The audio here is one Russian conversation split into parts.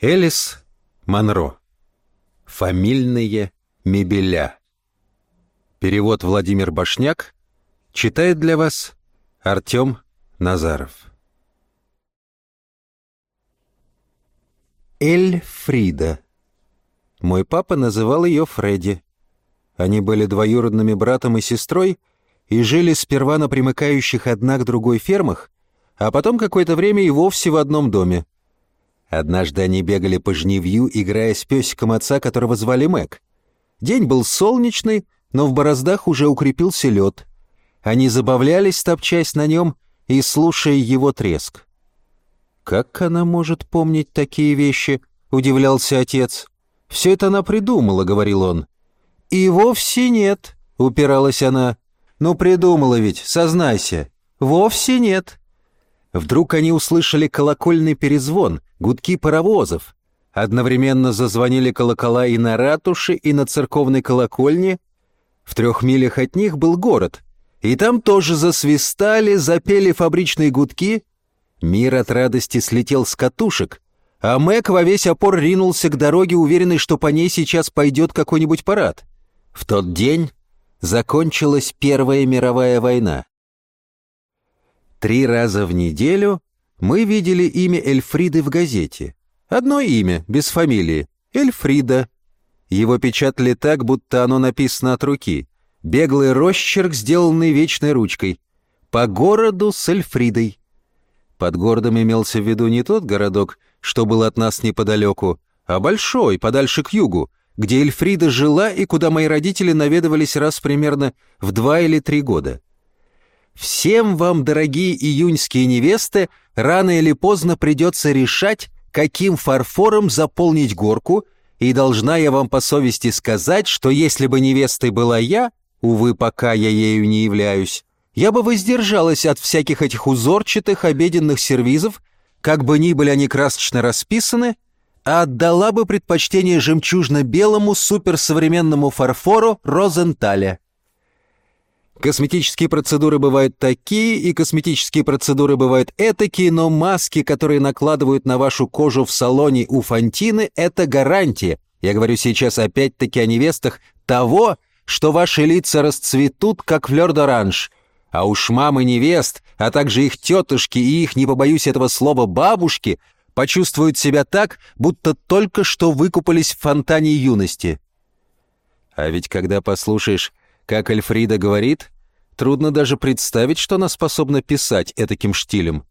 Элис Монро. Фамильные мебеля. Перевод Владимир Башняк. Читает для вас Артем Назаров. Эльфрида. Мой папа называл ее Фредди. Они были двоюродными братом и сестрой и жили сперва на примыкающих одна к другой фермах, а потом какое-то время и вовсе в одном доме. Однажды они бегали по жневью, играя с песиком отца, которого звали Мэг. День был солнечный, но в бороздах уже укрепился лед. Они забавлялись, топчась на нем и слушая его треск. «Как она может помнить такие вещи?» — удивлялся отец. «Все это она придумала», — говорил он. «И вовсе нет», — упиралась она. «Ну, придумала ведь, сознайся. Вовсе нет». Вдруг они услышали колокольный перезвон, гудки паровозов. Одновременно зазвонили колокола и на ратуше, и на церковной колокольне. В трех милях от них был город. И там тоже засвистали, запели фабричные гудки. Мир от радости слетел с катушек, а Мэг во весь опор ринулся к дороге, уверенный, что по ней сейчас пойдет какой-нибудь парад. В тот день закончилась Первая мировая война. Три раза в неделю мы видели имя Эльфриды в газете. Одно имя, без фамилии. Эльфрида. Его печатали так, будто оно написано от руки. Беглый росчерк, сделанный вечной ручкой. По городу с Эльфридой. Под городом имелся в виду не тот городок, что был от нас неподалеку, а большой, подальше к югу, где Эльфрида жила и куда мои родители наведывались раз примерно в два или три года. Всем вам, дорогие июньские невесты, рано или поздно придется решать, каким фарфором заполнить горку, и должна я вам по совести сказать, что если бы невестой была я, увы, пока я ею не являюсь, я бы воздержалась от всяких этих узорчатых обеденных сервизов, как бы ни были они красочно расписаны, а отдала бы предпочтение жемчужно-белому суперсовременному фарфору Розенталя. Косметические процедуры бывают такие, и косметические процедуры бывают этакие, но маски, которые накладывают на вашу кожу в салоне у Фантины, это гарантия. Я говорю сейчас опять-таки о невестах того, что ваши лица расцветут, как флёр-д'оранж. А уж мамы невест, а также их тетушки и их, не побоюсь этого слова, бабушки, почувствуют себя так, будто только что выкупались в фонтане юности. А ведь когда послушаешь как Эльфрида говорит, трудно даже представить, что она способна писать этаким штилем.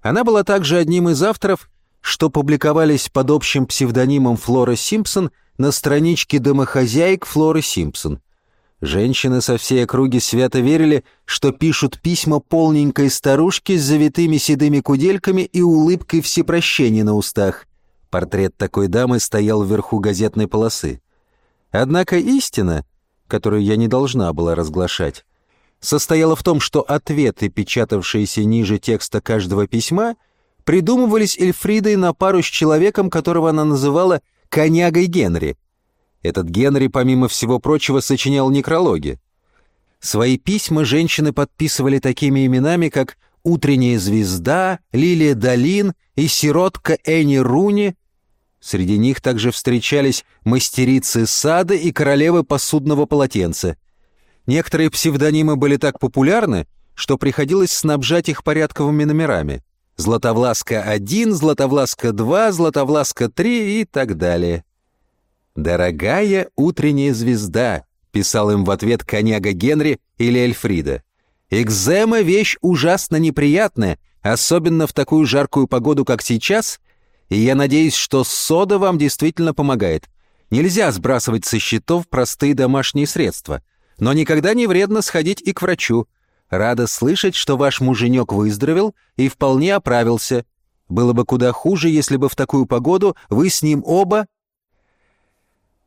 Она была также одним из авторов, что публиковались под общим псевдонимом Флора Симпсон на страничке домохозяек Флоры Симпсон. Женщины со всей округи свято верили, что пишут письма полненькой старушки с завитыми седыми кудельками и улыбкой всепрощения на устах. Портрет такой дамы стоял вверху газетной полосы. Однако истина, которую я не должна была разглашать, состояла в том, что ответы, печатавшиеся ниже текста каждого письма, придумывались Эльфридой на пару с человеком, которого она называла «конягой Генри». Этот Генри, помимо всего прочего, сочинял некрологи. Свои письма женщины подписывали такими именами, как «Утренняя звезда», «Лилия Долин» и «Сиротка Энни Руни», Среди них также встречались мастерицы сада и королевы посудного полотенца. Некоторые псевдонимы были так популярны, что приходилось снабжать их порядковыми номерами. Златовласка-1, Златовласка-2, Златовласка-3 и так далее. «Дорогая утренняя звезда», — писал им в ответ коняга Генри или Эльфрида. «Экзема — вещь ужасно неприятная, особенно в такую жаркую погоду, как сейчас — и я надеюсь, что сода вам действительно помогает. Нельзя сбрасывать со счетов простые домашние средства. Но никогда не вредно сходить и к врачу. Рада слышать, что ваш муженек выздоровел и вполне оправился. Было бы куда хуже, если бы в такую погоду вы с ним оба...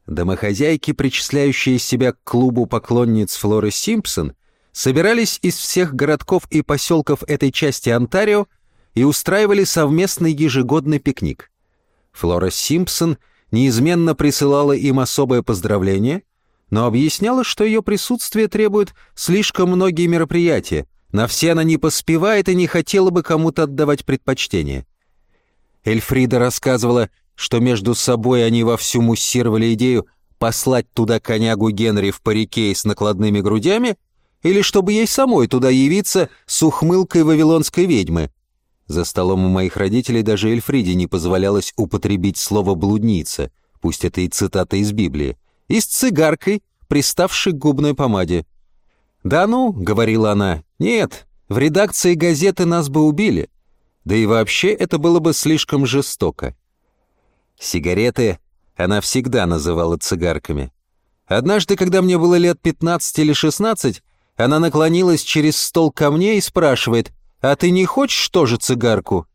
Домохозяйки, причисляющие себя к клубу поклонниц Флоры Симпсон, собирались из всех городков и поселков этой части Онтарио и устраивали совместный ежегодный пикник. Флора Симпсон неизменно присылала им особое поздравление, но объясняла, что ее присутствие требует слишком многие мероприятия, на все она не поспевает и не хотела бы кому-то отдавать предпочтение. Эльфрида рассказывала, что между собой они вовсю муссировали идею послать туда конягу Генри в парике с накладными грудями или чтобы ей самой туда явиться с ухмылкой вавилонской ведьмы. За столом у моих родителей даже Эльфриде не позволялось употребить слово «блудница», пусть это и цитата из Библии, и с цигаркой, приставшей к губной помаде. «Да ну», — говорила она, — «нет, в редакции газеты нас бы убили. Да и вообще это было бы слишком жестоко». Сигареты она всегда называла цигарками. Однажды, когда мне было лет 15 или 16, она наклонилась через стол ко мне и спрашивает, «А ты не хочешь тоже цигарку?»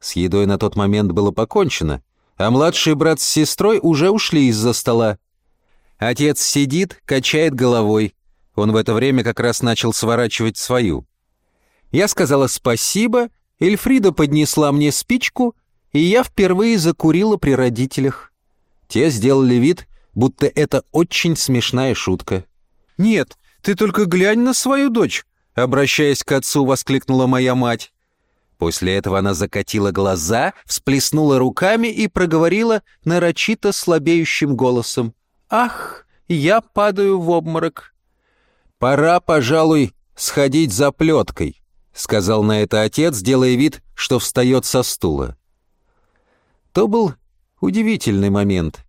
С едой на тот момент было покончено, а младший брат с сестрой уже ушли из-за стола. Отец сидит, качает головой. Он в это время как раз начал сворачивать свою. Я сказала спасибо, Эльфрида поднесла мне спичку, и я впервые закурила при родителях. Те сделали вид, будто это очень смешная шутка. «Нет, ты только глянь на свою дочь!» Обращаясь к отцу, воскликнула моя мать. После этого она закатила глаза, всплеснула руками и проговорила нарочито слабеющим голосом. «Ах, я падаю в обморок!» «Пора, пожалуй, сходить за плеткой», — сказал на это отец, делая вид, что встает со стула. То был удивительный момент.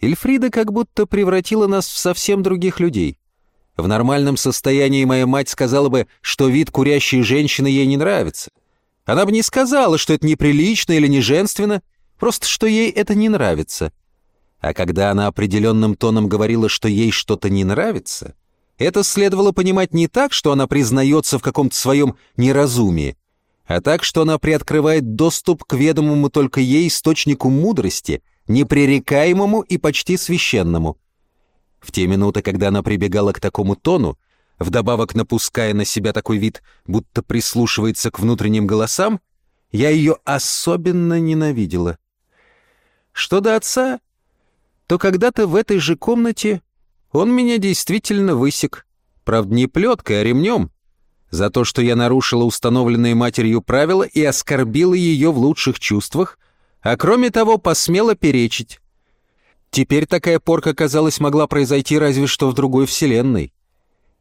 Эльфрида как будто превратила нас в совсем других людей. В нормальном состоянии моя мать сказала бы, что вид курящей женщины ей не нравится. Она бы не сказала, что это неприлично или не женственно, просто что ей это не нравится. А когда она определенным тоном говорила, что ей что-то не нравится, это следовало понимать не так, что она признается в каком-то своем неразумии, а так, что она приоткрывает доступ к ведомому только ей источнику мудрости, непререкаемому и почти священному — в те минуты, когда она прибегала к такому тону, вдобавок напуская на себя такой вид, будто прислушивается к внутренним голосам, я ее особенно ненавидела. Что до отца, то когда-то в этой же комнате он меня действительно высек. Правда, не плеткой, а ремнем. За то, что я нарушила установленные матерью правила и оскорбила ее в лучших чувствах, а кроме того посмела перечить. Теперь такая порка, казалось, могла произойти разве что в другой вселенной.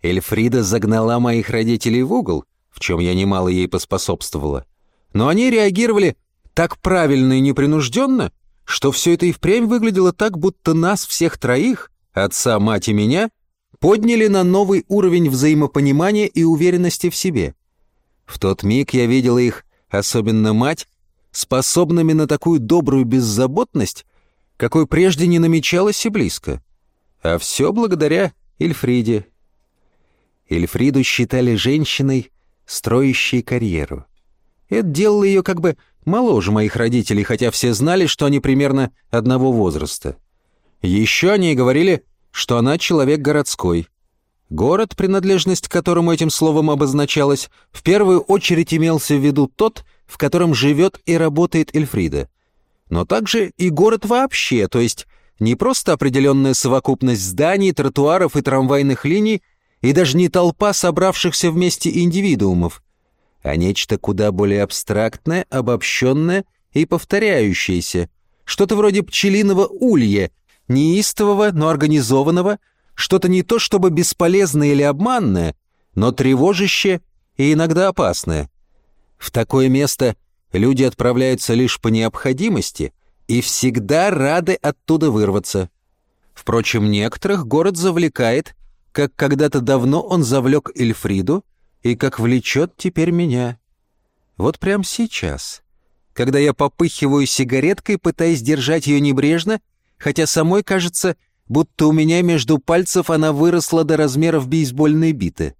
Эльфрида загнала моих родителей в угол, в чем я немало ей поспособствовала. Но они реагировали так правильно и непринужденно, что все это и впрямь выглядело так, будто нас всех троих, отца, мать и меня, подняли на новый уровень взаимопонимания и уверенности в себе. В тот миг я видела их, особенно мать, способными на такую добрую беззаботность, какой прежде не намечалось и близко. А все благодаря Эльфриде. Эльфриду считали женщиной, строящей карьеру. Это делало ее как бы моложе моих родителей, хотя все знали, что они примерно одного возраста. Еще они говорили, что она человек городской. Город, принадлежность к которому этим словом обозначалась, в первую очередь имелся в виду тот, в котором живет и работает Эльфрида но также и город вообще, то есть не просто определенная совокупность зданий, тротуаров и трамвайных линий, и даже не толпа собравшихся вместе индивидуумов, а нечто куда более абстрактное, обобщенное и повторяющееся, что-то вроде пчелиного улья, неистового, но организованного, что-то не то чтобы бесполезное или обманное, но тревожащее и иногда опасное. В такое место Люди отправляются лишь по необходимости и всегда рады оттуда вырваться. Впрочем, некоторых город завлекает, как когда-то давно он завлек Эльфриду и как влечет теперь меня. Вот прямо сейчас, когда я попыхиваю сигареткой, пытаясь держать ее небрежно, хотя самой кажется, будто у меня между пальцев она выросла до размеров бейсбольной биты.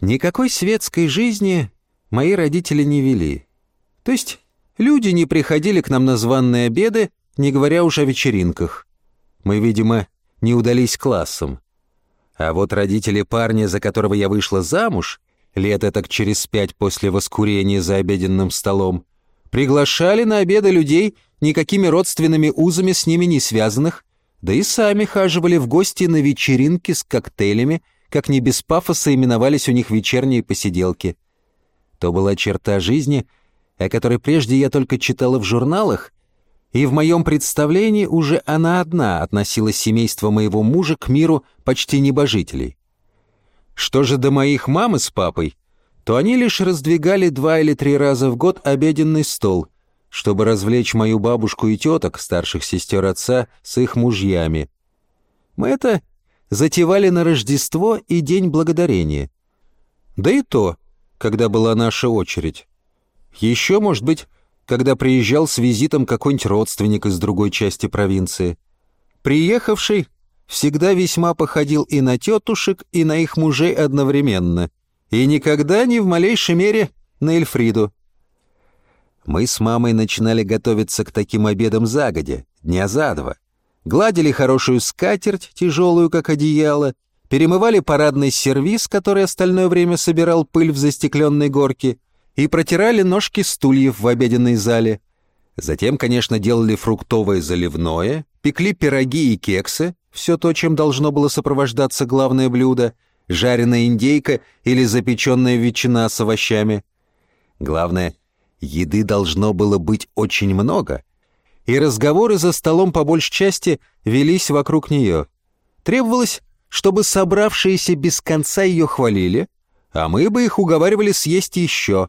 Никакой светской жизни мои родители не вели. То есть люди не приходили к нам на званные обеды, не говоря уж о вечеринках. Мы, видимо, не удались классом. А вот родители парня, за которого я вышла замуж, лет так через пять после воскурения за обеденным столом, приглашали на обеды людей, никакими родственными узами с ними не связанных, да и сами хаживали в гости на вечеринки с коктейлями, как не без пафоса именовались у них вечерние посиделки. То была черта жизни, о которой прежде я только читала в журналах, и в моем представлении уже она одна относила семейство моего мужа к миру почти небожителей. Что же до моих мамы с папой, то они лишь раздвигали два или три раза в год обеденный стол, чтобы развлечь мою бабушку и теток, старших сестер отца, с их мужьями. Мы это затевали на Рождество и День Благодарения. Да и то, когда была наша очередь. Еще, может быть, когда приезжал с визитом какой-нибудь родственник из другой части провинции. Приехавший всегда весьма походил и на тетушек, и на их мужей одновременно, и никогда ни в малейшей мере на Эльфриду. Мы с мамой начинали готовиться к таким обедам загодя, дня за два. Гладили хорошую скатерть, тяжелую, как одеяло, перемывали парадный сервиз, который остальное время собирал пыль в застекленной горке, и протирали ножки стульев в обеденной зале. Затем, конечно, делали фруктовое заливное, пекли пироги и кексы, все то, чем должно было сопровождаться главное блюдо, жареная индейка или запеченная ветчина с овощами. Главное, еды должно было быть очень много, и разговоры за столом по большей части велись вокруг нее. Требовалось, чтобы собравшиеся без конца ее хвалили, а мы бы их уговаривали съесть еще.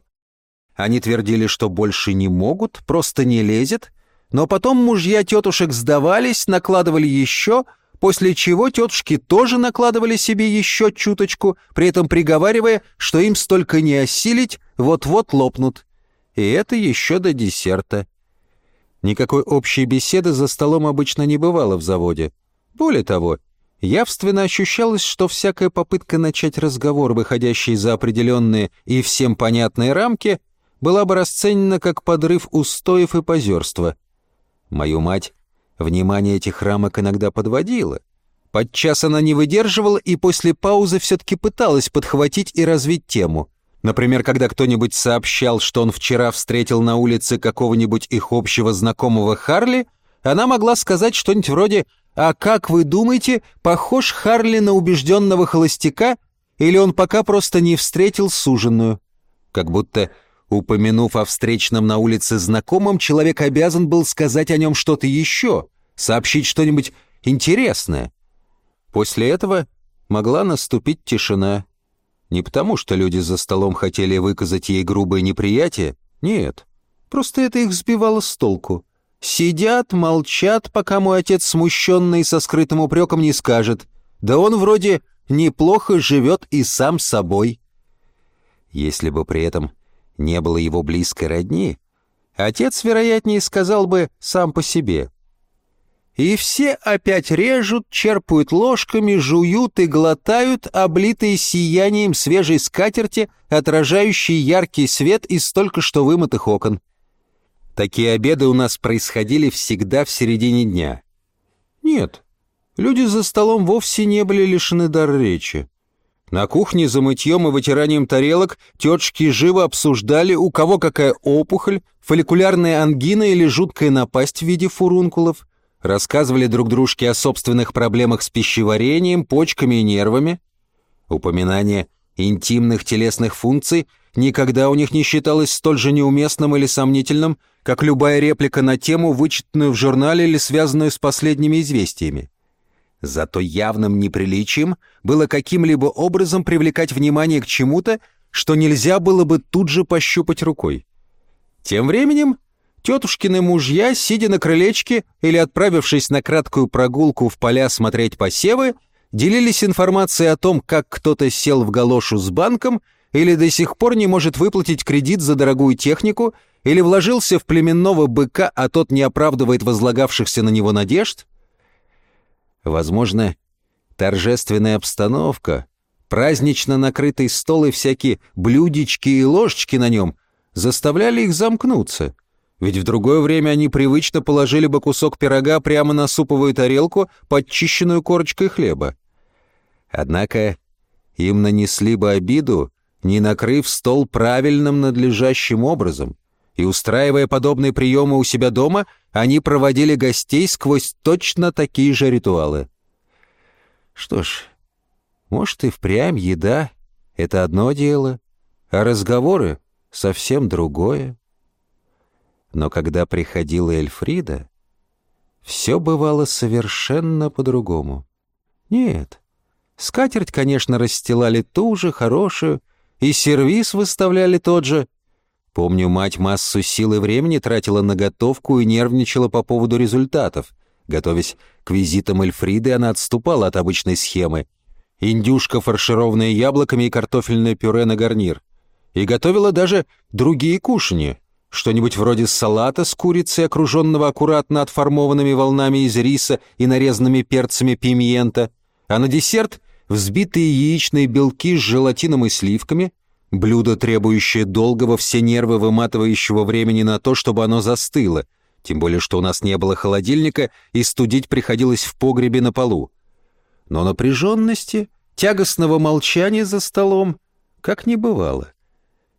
Они твердили, что больше не могут, просто не лезет, но потом мужья тетушек сдавались, накладывали еще — после чего тетушки тоже накладывали себе еще чуточку, при этом приговаривая, что им столько не осилить, вот-вот лопнут. И это еще до десерта. Никакой общей беседы за столом обычно не бывало в заводе. Более того, явственно ощущалось, что всякая попытка начать разговор, выходящий за определенные и всем понятные рамки, была бы расценена как подрыв устоев и позерства. Мою мать Внимание этих рамок иногда подводило. Подчас она не выдерживала и после паузы все-таки пыталась подхватить и развить тему. Например, когда кто-нибудь сообщал, что он вчера встретил на улице какого-нибудь их общего знакомого Харли, она могла сказать что-нибудь вроде «А как вы думаете, похож Харли на убежденного холостяка, или он пока просто не встретил суженую?» Как будто Упомянув о встречном на улице знакомом, человек обязан был сказать о нем что-то еще, сообщить что-нибудь интересное. После этого могла наступить тишина. Не потому, что люди за столом хотели выказать ей грубое неприятие, нет, просто это их сбивало с толку. Сидят, молчат, пока мой отец смущенный со скрытым упреком не скажет, да он вроде неплохо живет и сам собой. Если бы при этом не было его близкой родни, отец, вероятнее, сказал бы сам по себе. И все опять режут, черпают ложками, жуют и глотают, облитые сиянием свежей скатерти, отражающей яркий свет из только что вымытых окон. Такие обеды у нас происходили всегда в середине дня. Нет, люди за столом вовсе не были лишены дара речи. На кухне за мытьем и вытиранием тарелок тетушки живо обсуждали, у кого какая опухоль, фолликулярная ангина или жуткая напасть в виде фурункулов, рассказывали друг дружке о собственных проблемах с пищеварением, почками и нервами. Упоминание интимных телесных функций никогда у них не считалось столь же неуместным или сомнительным, как любая реплика на тему, вычитанную в журнале или связанную с последними известиями. Зато явным неприличием было каким-либо образом привлекать внимание к чему-то, что нельзя было бы тут же пощупать рукой. Тем временем тетушкины мужья, сидя на крылечке или отправившись на краткую прогулку в поля смотреть посевы, делились информацией о том, как кто-то сел в галошу с банком или до сих пор не может выплатить кредит за дорогую технику, или вложился в племенного быка, а тот не оправдывает возлагавшихся на него надежд — Возможно, торжественная обстановка, празднично накрытый стол и всякие блюдечки и ложечки на нем заставляли их замкнуться. Ведь в другое время они привычно положили бы кусок пирога прямо на суповую тарелку, подчищенную корочкой хлеба. Однако им нанесли бы обиду, не накрыв стол правильным надлежащим образом, и, устраивая подобные приемы у себя дома, они проводили гостей сквозь точно такие же ритуалы. Что ж, может и впрямь еда — это одно дело, а разговоры совсем другое. Но когда приходила Эльфрида, все бывало совершенно по-другому. Нет, скатерть, конечно, расстилали ту же, хорошую, и сервиз выставляли тот же. Помню, мать массу сил и времени тратила на готовку и нервничала по поводу результатов. Готовясь к визитам Эльфриды, она отступала от обычной схемы. Индюшка, фаршированная яблоками и картофельное пюре на гарнир. И готовила даже другие кушанья. Что-нибудь вроде салата с курицей, окруженного аккуратно отформованными волнами из риса и нарезанными перцами пимьента. А на десерт взбитые яичные белки с желатином и сливками, блюдо, требующее долгого все нервы выматывающего времени на то, чтобы оно застыло, тем более что у нас не было холодильника, и студить приходилось в погребе на полу. Но напряженности, тягостного молчания за столом, как не бывало.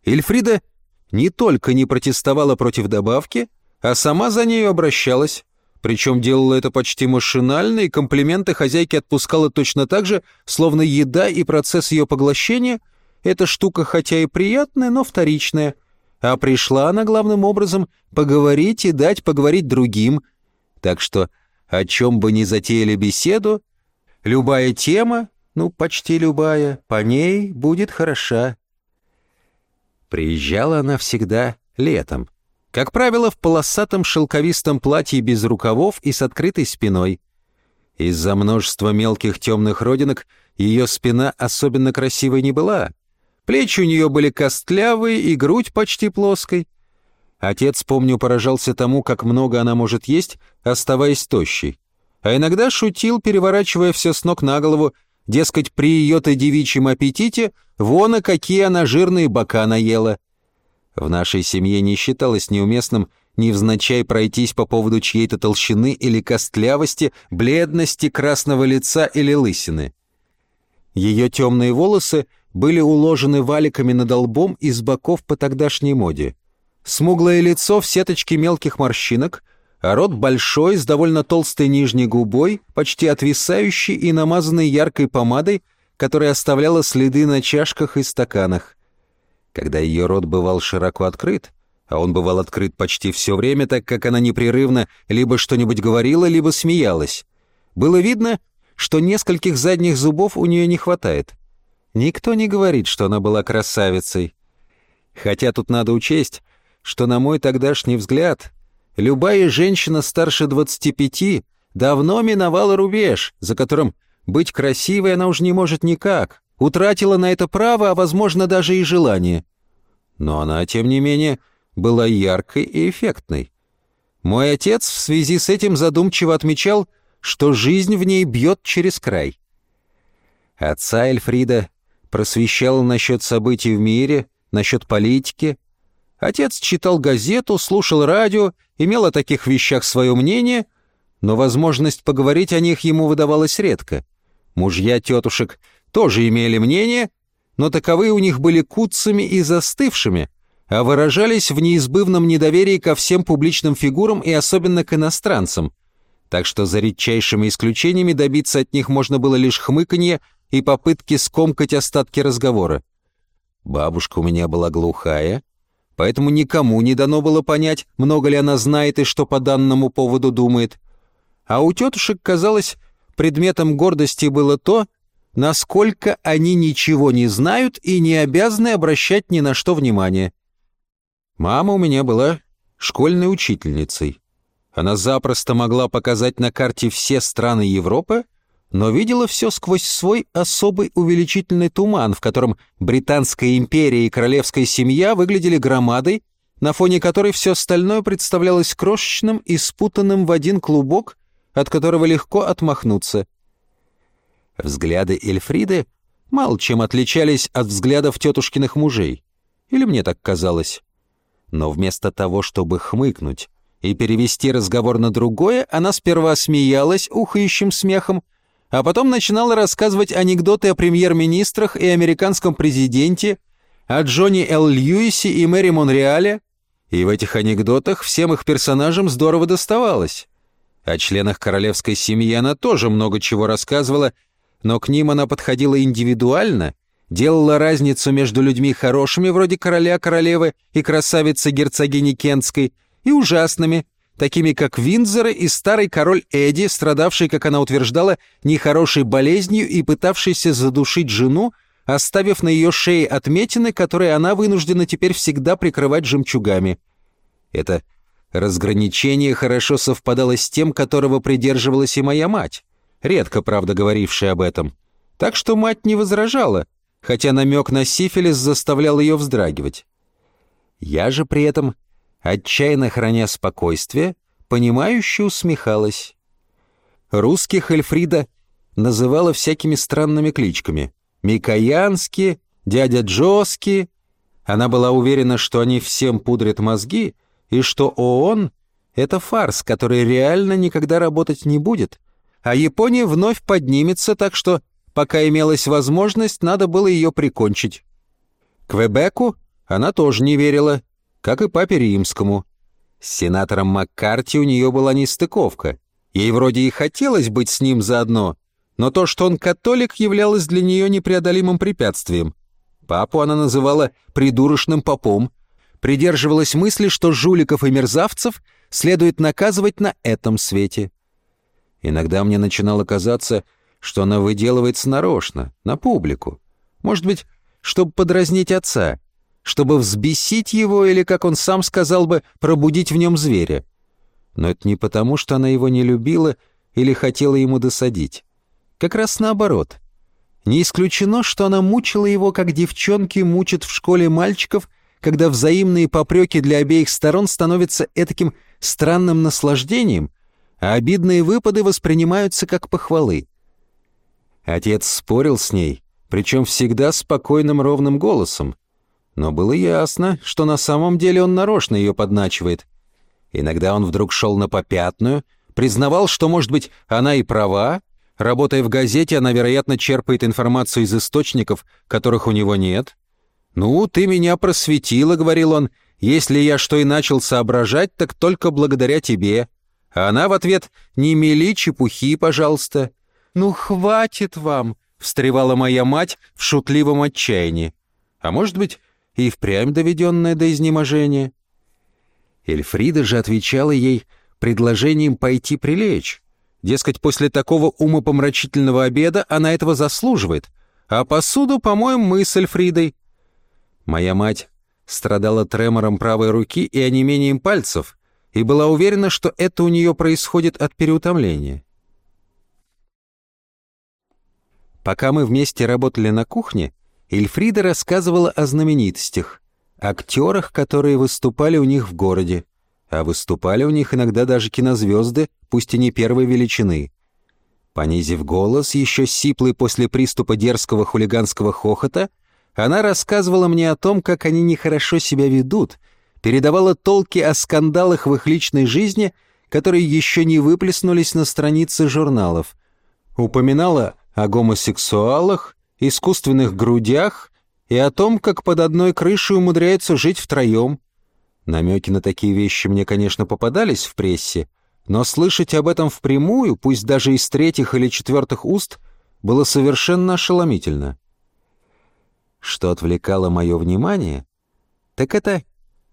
Эльфрида не только не протестовала против добавки, а сама за нею обращалась, причем делала это почти машинально, и комплименты хозяйке отпускала точно так же, словно еда и процесс ее поглощения — эта штука хотя и приятная, но вторичная. А пришла она главным образом поговорить и дать поговорить другим. Так что о чем бы ни затеяли беседу, любая тема, ну, почти любая, по ней будет хороша. Приезжала она всегда летом — как правило, в полосатом шелковистом платье без рукавов и с открытой спиной. Из-за множества мелких темных родинок ее спина особенно красивой не была. Плечи у нее были костлявые и грудь почти плоской. Отец, помню, поражался тому, как много она может есть, оставаясь тощей. А иногда шутил, переворачивая все с ног на голову, дескать, при ее-то девичьем аппетите вон и какие она жирные бока наела. В нашей семье не считалось неуместным невзначай пройтись по поводу чьей-то толщины или костлявости, бледности, красного лица или лысины. Ее темные волосы были уложены валиками над лбом из боков по тогдашней моде. Смуглое лицо в сеточке мелких морщинок, а рот большой, с довольно толстой нижней губой, почти отвисающий и намазанный яркой помадой, которая оставляла следы на чашках и стаканах. Когда ее рот бывал широко открыт, а он бывал открыт почти все время, так как она непрерывно либо что-нибудь говорила, либо смеялась, было видно, что нескольких задних зубов у нее не хватает. Никто не говорит, что она была красавицей. Хотя тут надо учесть, что на мой тогдашний взгляд, любая женщина старше 25 давно миновала рубеж, за которым быть красивой она уже не может никак, утратила на это право, а, возможно, даже и желание. Но она, тем не менее, была яркой и эффектной. Мой отец в связи с этим задумчиво отмечал, что жизнь в ней бьет через край. Отца Эльфрида просвещала насчет событий в мире, насчет политики. Отец читал газету, слушал радио, имел о таких вещах свое мнение, но возможность поговорить о них ему выдавалась редко. Мужья тетушек тоже имели мнение, но таковые у них были куцами и застывшими, а выражались в неизбывном недоверии ко всем публичным фигурам и особенно к иностранцам. Так что за редчайшими исключениями добиться от них можно было лишь хмыканье и попытки скомкать остатки разговора. Бабушка у меня была глухая, поэтому никому не дано было понять, много ли она знает и что по данному поводу думает. А у тетушек, казалось, предметом гордости было то, насколько они ничего не знают и не обязаны обращать ни на что внимание. Мама у меня была школьной учительницей. Она запросто могла показать на карте все страны Европы, но видела все сквозь свой особый увеличительный туман, в котором Британская империя и королевская семья выглядели громадой, на фоне которой все остальное представлялось крошечным и спутанным в один клубок, от которого легко отмахнуться — Взгляды Эльфриды мало чем отличались от взглядов тетушкиных мужей. Или мне так казалось. Но вместо того, чтобы хмыкнуть и перевести разговор на другое, она сперва смеялась ухающим смехом, а потом начинала рассказывать анекдоты о премьер-министрах и американском президенте, о Джонни Л. Льюисе и Мэри Монреале, и в этих анекдотах всем их персонажам здорово доставалось. О членах королевской семьи она тоже много чего рассказывала, но к ним она подходила индивидуально, делала разницу между людьми хорошими, вроде короля королевы и красавицы герцогини Кентской, и ужасными, такими как Виндзоры и старый король Эдди, страдавший, как она утверждала, нехорошей болезнью и пытавшийся задушить жену, оставив на ее шее отметины, которые она вынуждена теперь всегда прикрывать жемчугами. Это разграничение хорошо совпадало с тем, которого придерживалась и моя мать, редко, правда, говорившая об этом. Так что мать не возражала, хотя намек на сифилис заставлял ее вздрагивать. Я же при этом, отчаянно храня спокойствие, понимающе усмехалась. Русских Эльфрида называла всякими странными кличками. Микоянский, дядя Джоски. Она была уверена, что они всем пудрят мозги, и что ООН — это фарс, который реально никогда работать не будет, а Япония вновь поднимется, так что, пока имелась возможность, надо было ее прикончить. Квебеку она тоже не верила, как и папе римскому. С сенатором Маккарти у нее была нестыковка. Ей вроде и хотелось быть с ним заодно, но то, что он католик, являлось для нее непреодолимым препятствием. Папу она называла «придурочным попом», придерживалась мысли, что жуликов и мерзавцев следует наказывать на этом свете. Иногда мне начинало казаться, что она выделывается нарочно, на публику. Может быть, чтобы подразнить отца, чтобы взбесить его или, как он сам сказал бы, пробудить в нем зверя. Но это не потому, что она его не любила или хотела ему досадить. Как раз наоборот. Не исключено, что она мучила его, как девчонки мучат в школе мальчиков, когда взаимные попреки для обеих сторон становятся этаким странным наслаждением, а обидные выпады воспринимаются как похвалы. Отец спорил с ней, причем всегда спокойным ровным голосом, но было ясно, что на самом деле он нарочно ее подначивает. Иногда он вдруг шел на попятную, признавал, что, может быть, она и права, Работая в газете, она, вероятно, черпает информацию из источников, которых у него нет. «Ну, ты меня просветила», — говорил он. «Если я что и начал соображать, так только благодаря тебе». А она в ответ «Не мели чепухи, пожалуйста». «Ну, хватит вам», — встревала моя мать в шутливом отчаянии. А может быть, и впрямь доведенная до изнеможения. Эльфрида же отвечала ей предложением пойти прилечь. Дескать, после такого умопомрачительного обеда она этого заслуживает, а посуду помоем мы с Эльфридой. Моя мать страдала тремором правой руки и онемением пальцев и была уверена, что это у нее происходит от переутомления. Пока мы вместе работали на кухне, Эльфрида рассказывала о знаменитостях, актерах, которые выступали у них в городе, а выступали у них иногда даже кинозвезды, пусть и не первой величины. Понизив голос, еще сиплый после приступа дерзкого хулиганского хохота, она рассказывала мне о том, как они нехорошо себя ведут, передавала толки о скандалах в их личной жизни, которые еще не выплеснулись на страницы журналов. Упоминала о гомосексуалах, искусственных грудях и о том, как под одной крышей умудряются жить втроем. Намеки на такие вещи мне, конечно, попадались в прессе, но слышать об этом впрямую, пусть даже из третьих или четвертых уст, было совершенно ошеломительно. Что отвлекало мое внимание, так это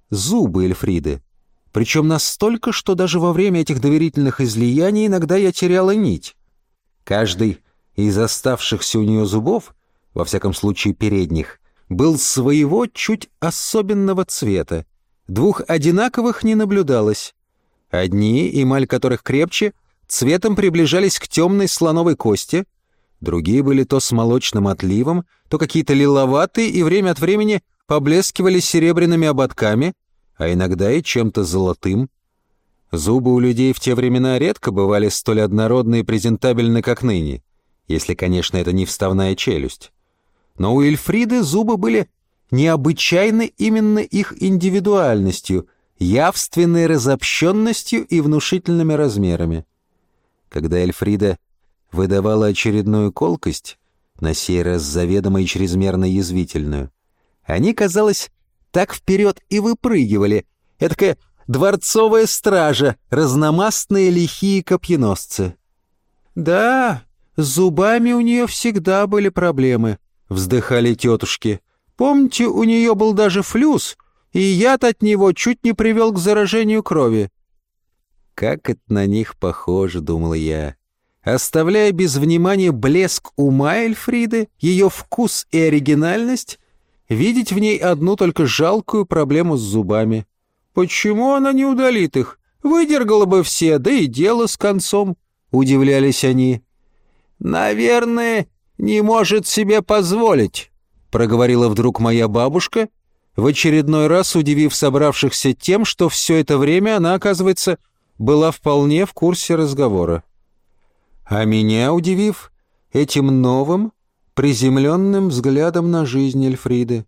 зубы Эльфриды, причем настолько, что даже во время этих доверительных излияний иногда я теряла нить. Каждый из оставшихся у нее зубов, во всяком случае передних, был своего чуть особенного цвета, Двух одинаковых не наблюдалось. Одни, эмаль которых крепче, цветом приближались к темной слоновой кости, другие были то с молочным отливом, то какие-то лиловатые и время от времени поблескивали серебряными ободками, а иногда и чем-то золотым. Зубы у людей в те времена редко бывали столь однородны и презентабельны, как ныне, если, конечно, это не вставная челюсть. Но у Эльфриды зубы были необычайны именно их индивидуальностью, явственной разобщенностью и внушительными размерами. Когда Эльфрида выдавала очередную колкость, на сей раз заведомо и чрезмерно язвительную, они, казалось, так вперед и выпрыгивали, эдакая дворцовая стража, разномастные лихие копьеносцы. Да, с зубами у нее всегда были проблемы, — вздыхали тетушки. «Помните, у нее был даже флюс, и яд от него чуть не привел к заражению крови». «Как это на них похоже», — думал я. Оставляя без внимания блеск ума Эльфриды, ее вкус и оригинальность, видеть в ней одну только жалкую проблему с зубами. Почему она не удалит их? Выдергала бы все, да и дело с концом, — удивлялись они. «Наверное, не может себе позволить», — проговорила вдруг моя бабушка, в очередной раз удивив собравшихся тем, что все это время она, оказывается, была вполне в курсе разговора. А меня удивив этим новым, приземленным взглядом на жизнь Эльфриды.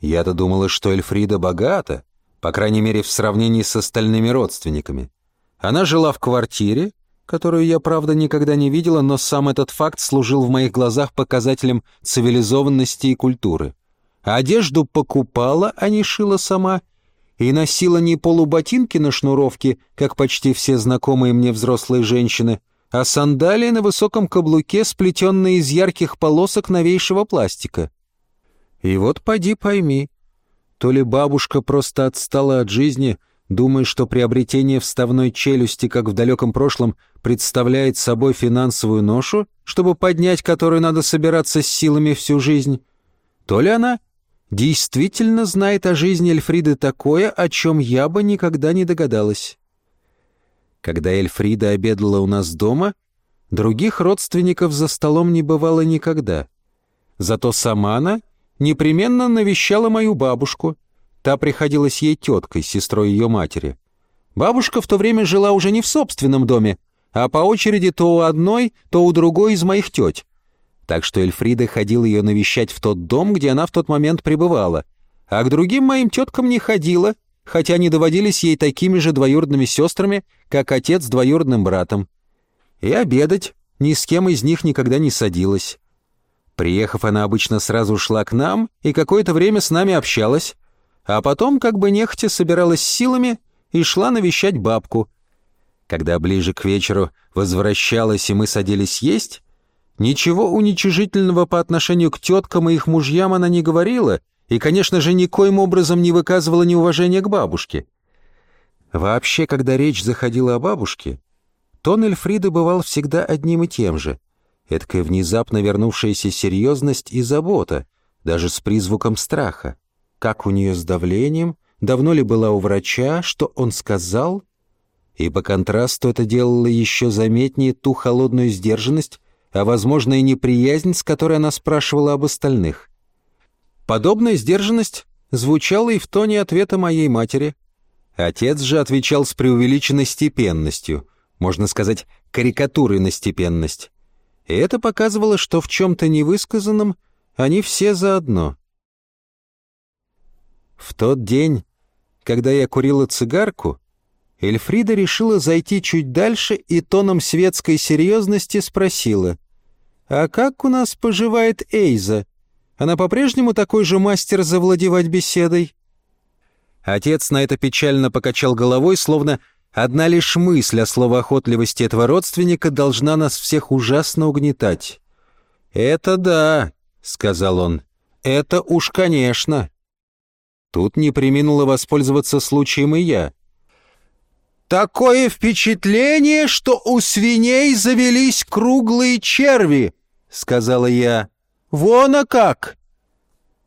Я-то думала, что Эльфрида богата, по крайней мере, в сравнении с остальными родственниками. Она жила в квартире, которую я, правда, никогда не видела, но сам этот факт служил в моих глазах показателем цивилизованности и культуры. Одежду покупала, а не шила сама, и носила не полуботинки на шнуровке, как почти все знакомые мне взрослые женщины, а сандалии на высоком каблуке, сплетенные из ярких полосок новейшего пластика. И вот поди пойми, то ли бабушка просто отстала от жизни, думая, что приобретение вставной челюсти, как в далеком прошлом, представляет собой финансовую ношу, чтобы поднять которую надо собираться с силами всю жизнь, то ли она действительно знает о жизни Эльфриды такое, о чем я бы никогда не догадалась. Когда Эльфрида обедала у нас дома, других родственников за столом не бывало никогда. Зато сама она непременно навещала мою бабушку. Та приходилась ей теткой, сестрой ее матери. Бабушка в то время жила уже не в собственном доме, а по очереди то у одной, то у другой из моих теть. Так что Эльфрида ходила ее навещать в тот дом, где она в тот момент пребывала, а к другим моим теткам не ходила, хотя они доводились ей такими же двоюродными сестрами, как отец с двоюродным братом. И обедать ни с кем из них никогда не садилась. Приехав, она обычно сразу шла к нам и какое-то время с нами общалась, а потом как бы нехотя собиралась силами и шла навещать бабку. Когда ближе к вечеру возвращалась и мы садились есть, ничего уничижительного по отношению к теткам и их мужьям она не говорила — и, конечно же, никоим образом не выказывала неуважения к бабушке. Вообще, когда речь заходила о бабушке, тон Эльфриды бывал всегда одним и тем же. Эдакая внезапно вернувшаяся серьезность и забота, даже с призвуком страха. Как у нее с давлением, давно ли была у врача, что он сказал? И по контрасту это делало еще заметнее ту холодную сдержанность, а, возможно, и неприязнь, с которой она спрашивала об остальных. Подобная сдержанность звучала и в тоне ответа моей матери. Отец же отвечал с преувеличенной степенностью, можно сказать, карикатурой на степенность. И это показывало, что в чем-то невысказанном они все заодно. В тот день, когда я курила цигарку, Эльфрида решила зайти чуть дальше и тоном светской серьезности спросила, «А как у нас поживает Эйза?» Она по-прежнему такой же мастер завладевать беседой?» Отец на это печально покачал головой, словно одна лишь мысль о словоохотливости этого родственника должна нас всех ужасно угнетать. «Это да», — сказал он, — «это уж конечно». Тут не приминула воспользоваться случаем и я. «Такое впечатление, что у свиней завелись круглые черви», — сказала я. «Вон а как!»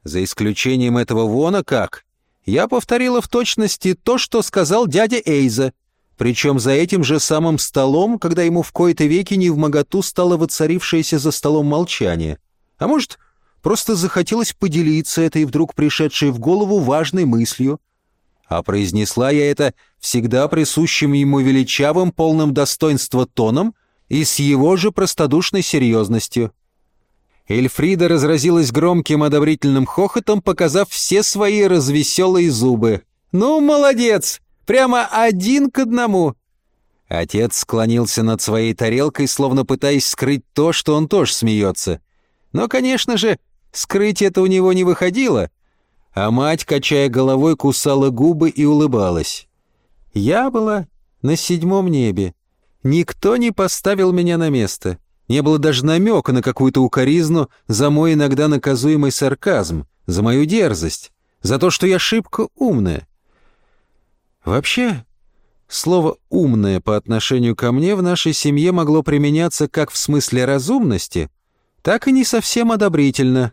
За исключением этого «вон а как», я повторила в точности то, что сказал дядя Эйза, причем за этим же самым столом, когда ему в кои-то веки не в моготу стало воцарившееся за столом молчание. А может, просто захотелось поделиться этой вдруг пришедшей в голову важной мыслью. А произнесла я это всегда присущим ему величавым, полным достоинства тоном и с его же простодушной серьезностью. Эльфрида разразилась громким одобрительным хохотом, показав все свои развеселые зубы. «Ну, молодец! Прямо один к одному!» Отец склонился над своей тарелкой, словно пытаясь скрыть то, что он тоже смеется. Но, конечно же, скрыть это у него не выходило, а мать, качая головой, кусала губы и улыбалась. Я была на седьмом небе. Никто не поставил меня на место. Не было даже намека на какую-то укоризну за мой иногда наказуемый сарказм, за мою дерзость, за то, что я шибко умная. Вообще, слово «умное» по отношению ко мне в нашей семье могло применяться как в смысле разумности, так и не совсем одобрительно.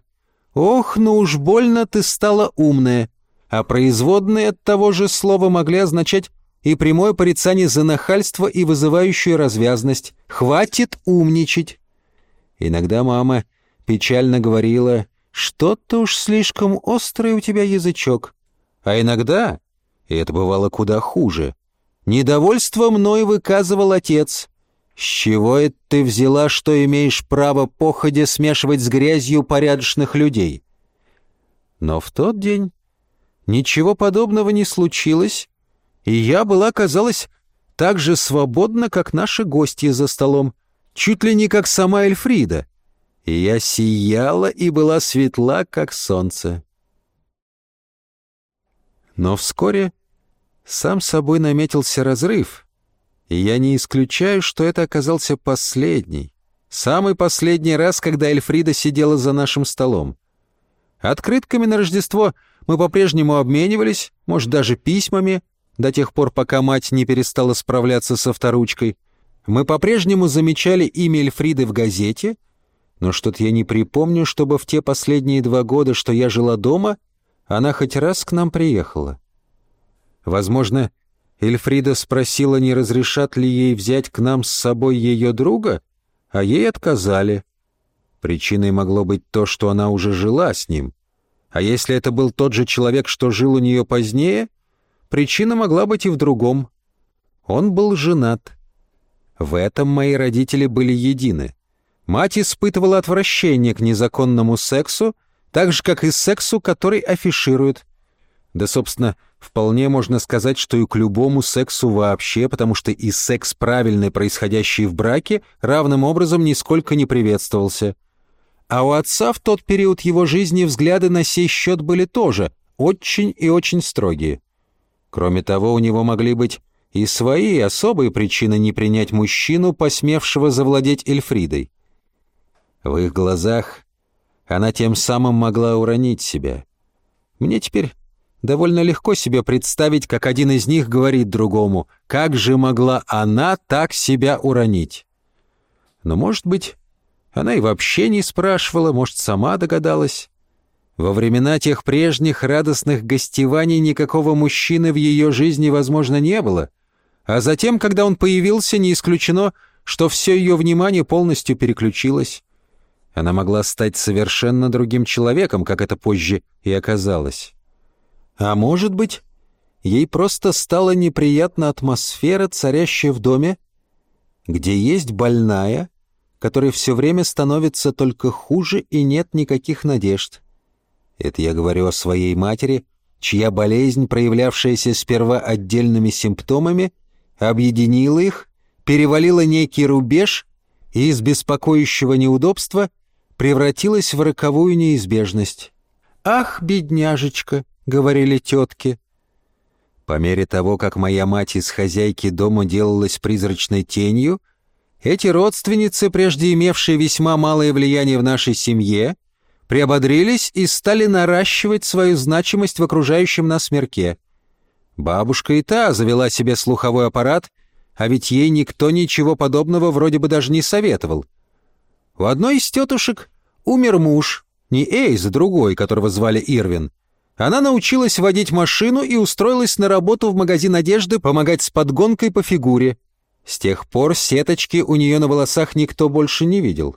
«Ох, ну уж больно ты стала умная», а производные от того же слова могли означать и прямое порицание за нахальство и вызывающую развязность. «Хватит умничать!» Иногда мама печально говорила «Что-то уж слишком острый у тебя язычок». А иногда, и это бывало куда хуже, недовольство мной выказывал отец. «С чего это ты взяла, что имеешь право походе смешивать с грязью порядочных людей?» Но в тот день ничего подобного не случилось, и я была, казалось, так же свободна, как наши гости за столом, чуть ли не как сама Эльфрида. И я сияла и была светла, как солнце. Но вскоре сам собой наметился разрыв, и я не исключаю, что это оказался последний, самый последний раз, когда Эльфрида сидела за нашим столом. Открытками на Рождество мы по-прежнему обменивались, может, даже письмами, до тех пор, пока мать не перестала справляться со вторучкой. Мы по-прежнему замечали имя Эльфриды в газете, но что-то я не припомню, чтобы в те последние два года, что я жила дома, она хоть раз к нам приехала. Возможно, Эльфрида спросила, не разрешат ли ей взять к нам с собой ее друга, а ей отказали. Причиной могло быть то, что она уже жила с ним. А если это был тот же человек, что жил у нее позднее, Причина могла быть и в другом. Он был женат. В этом мои родители были едины. Мать испытывала отвращение к незаконному сексу, так же, как и сексу, который афишируют. Да, собственно, вполне можно сказать, что и к любому сексу вообще, потому что и секс, правильный, происходящий в браке, равным образом нисколько не приветствовался. А у отца в тот период его жизни взгляды на сей счет были тоже очень и очень строгие. Кроме того, у него могли быть и свои особые причины не принять мужчину, посмевшего завладеть Эльфридой. В их глазах она тем самым могла уронить себя. Мне теперь довольно легко себе представить, как один из них говорит другому, как же могла она так себя уронить. Но, может быть, она и вообще не спрашивала, может, сама догадалась. Во времена тех прежних радостных гостеваний никакого мужчины в ее жизни, возможно, не было, а затем, когда он появился, не исключено, что все ее внимание полностью переключилось. Она могла стать совершенно другим человеком, как это позже и оказалось. А может быть, ей просто стала неприятна атмосфера, царящая в доме, где есть больная, которой все время становится только хуже и нет никаких надежд. Это я говорю о своей матери, чья болезнь, проявлявшаяся сперва отдельными симптомами, объединила их, перевалила некий рубеж и из беспокоящего неудобства превратилась в роковую неизбежность. «Ах, бедняжечка!» — говорили тетки. По мере того, как моя мать из хозяйки дома делалась призрачной тенью, эти родственницы, прежде имевшие весьма малое влияние в нашей семье, приободрились и стали наращивать свою значимость в окружающем нас мирке. Бабушка и та завела себе слуховой аппарат, а ведь ей никто ничего подобного вроде бы даже не советовал. У одной из тетушек умер муж, не Эйз, а другой, которого звали Ирвин. Она научилась водить машину и устроилась на работу в магазин одежды помогать с подгонкой по фигуре. С тех пор сеточки у нее на волосах никто больше не видел.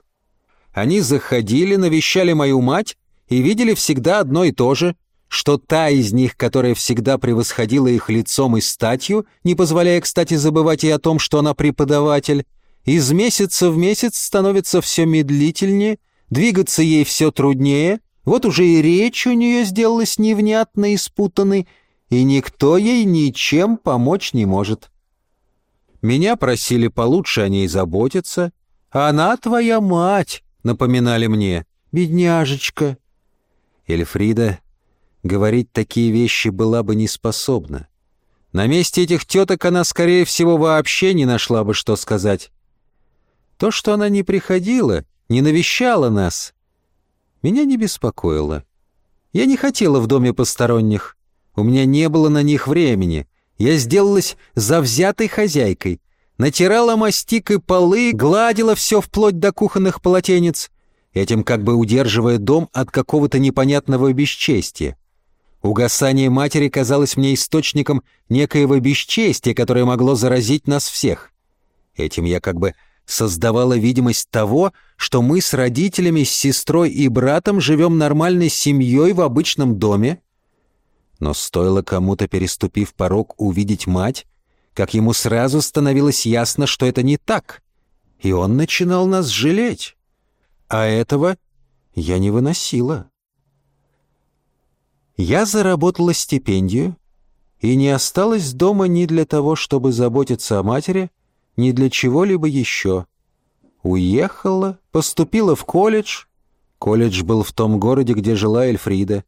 Они заходили, навещали мою мать и видели всегда одно и то же, что та из них, которая всегда превосходила их лицом и статью, не позволяя, кстати, забывать и о том, что она преподаватель, из месяца в месяц становится все медлительнее, двигаться ей все труднее, вот уже и речь у нее сделалась невнятной и спутанной, и никто ей ничем помочь не может. Меня просили получше о ней заботиться, а она твоя мать, напоминали мне. «Бедняжечка!» Эльфрида говорить такие вещи была бы не способна. На месте этих теток она, скорее всего, вообще не нашла бы, что сказать. То, что она не приходила, не навещала нас, меня не беспокоило. Я не хотела в доме посторонних. У меня не было на них времени. Я сделалась завзятой хозяйкой. Натирала мастикой полы, гладила все вплоть до кухонных полотенец, этим как бы удерживая дом от какого-то непонятного бесчестия. Угасание матери казалось мне источником некоего бесчестия, которое могло заразить нас всех. Этим я как бы создавала видимость того, что мы с родителями, с сестрой и братом живем нормальной семьей в обычном доме. Но стоило кому-то, переступив порог, увидеть мать, как ему сразу становилось ясно, что это не так, и он начинал нас жалеть. А этого я не выносила. Я заработала стипендию и не осталась дома ни для того, чтобы заботиться о матери, ни для чего-либо еще. Уехала, поступила в колледж. Колледж был в том городе, где жила Эльфрида.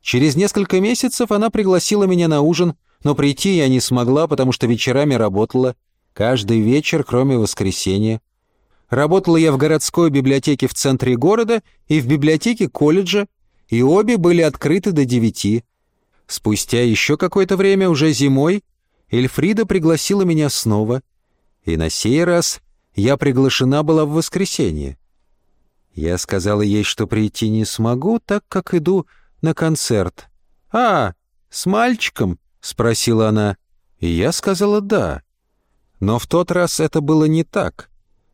Через несколько месяцев она пригласила меня на ужин, но прийти я не смогла, потому что вечерами работала. Каждый вечер, кроме воскресенья. Работала я в городской библиотеке в центре города и в библиотеке колледжа, и обе были открыты до девяти. Спустя еще какое-то время, уже зимой, Эльфрида пригласила меня снова, и на сей раз я приглашена была в воскресенье. Я сказала ей, что прийти не смогу, так как иду на концерт. «А, с мальчиком?» — спросила она. И я сказала «да». Но в тот раз это было не так.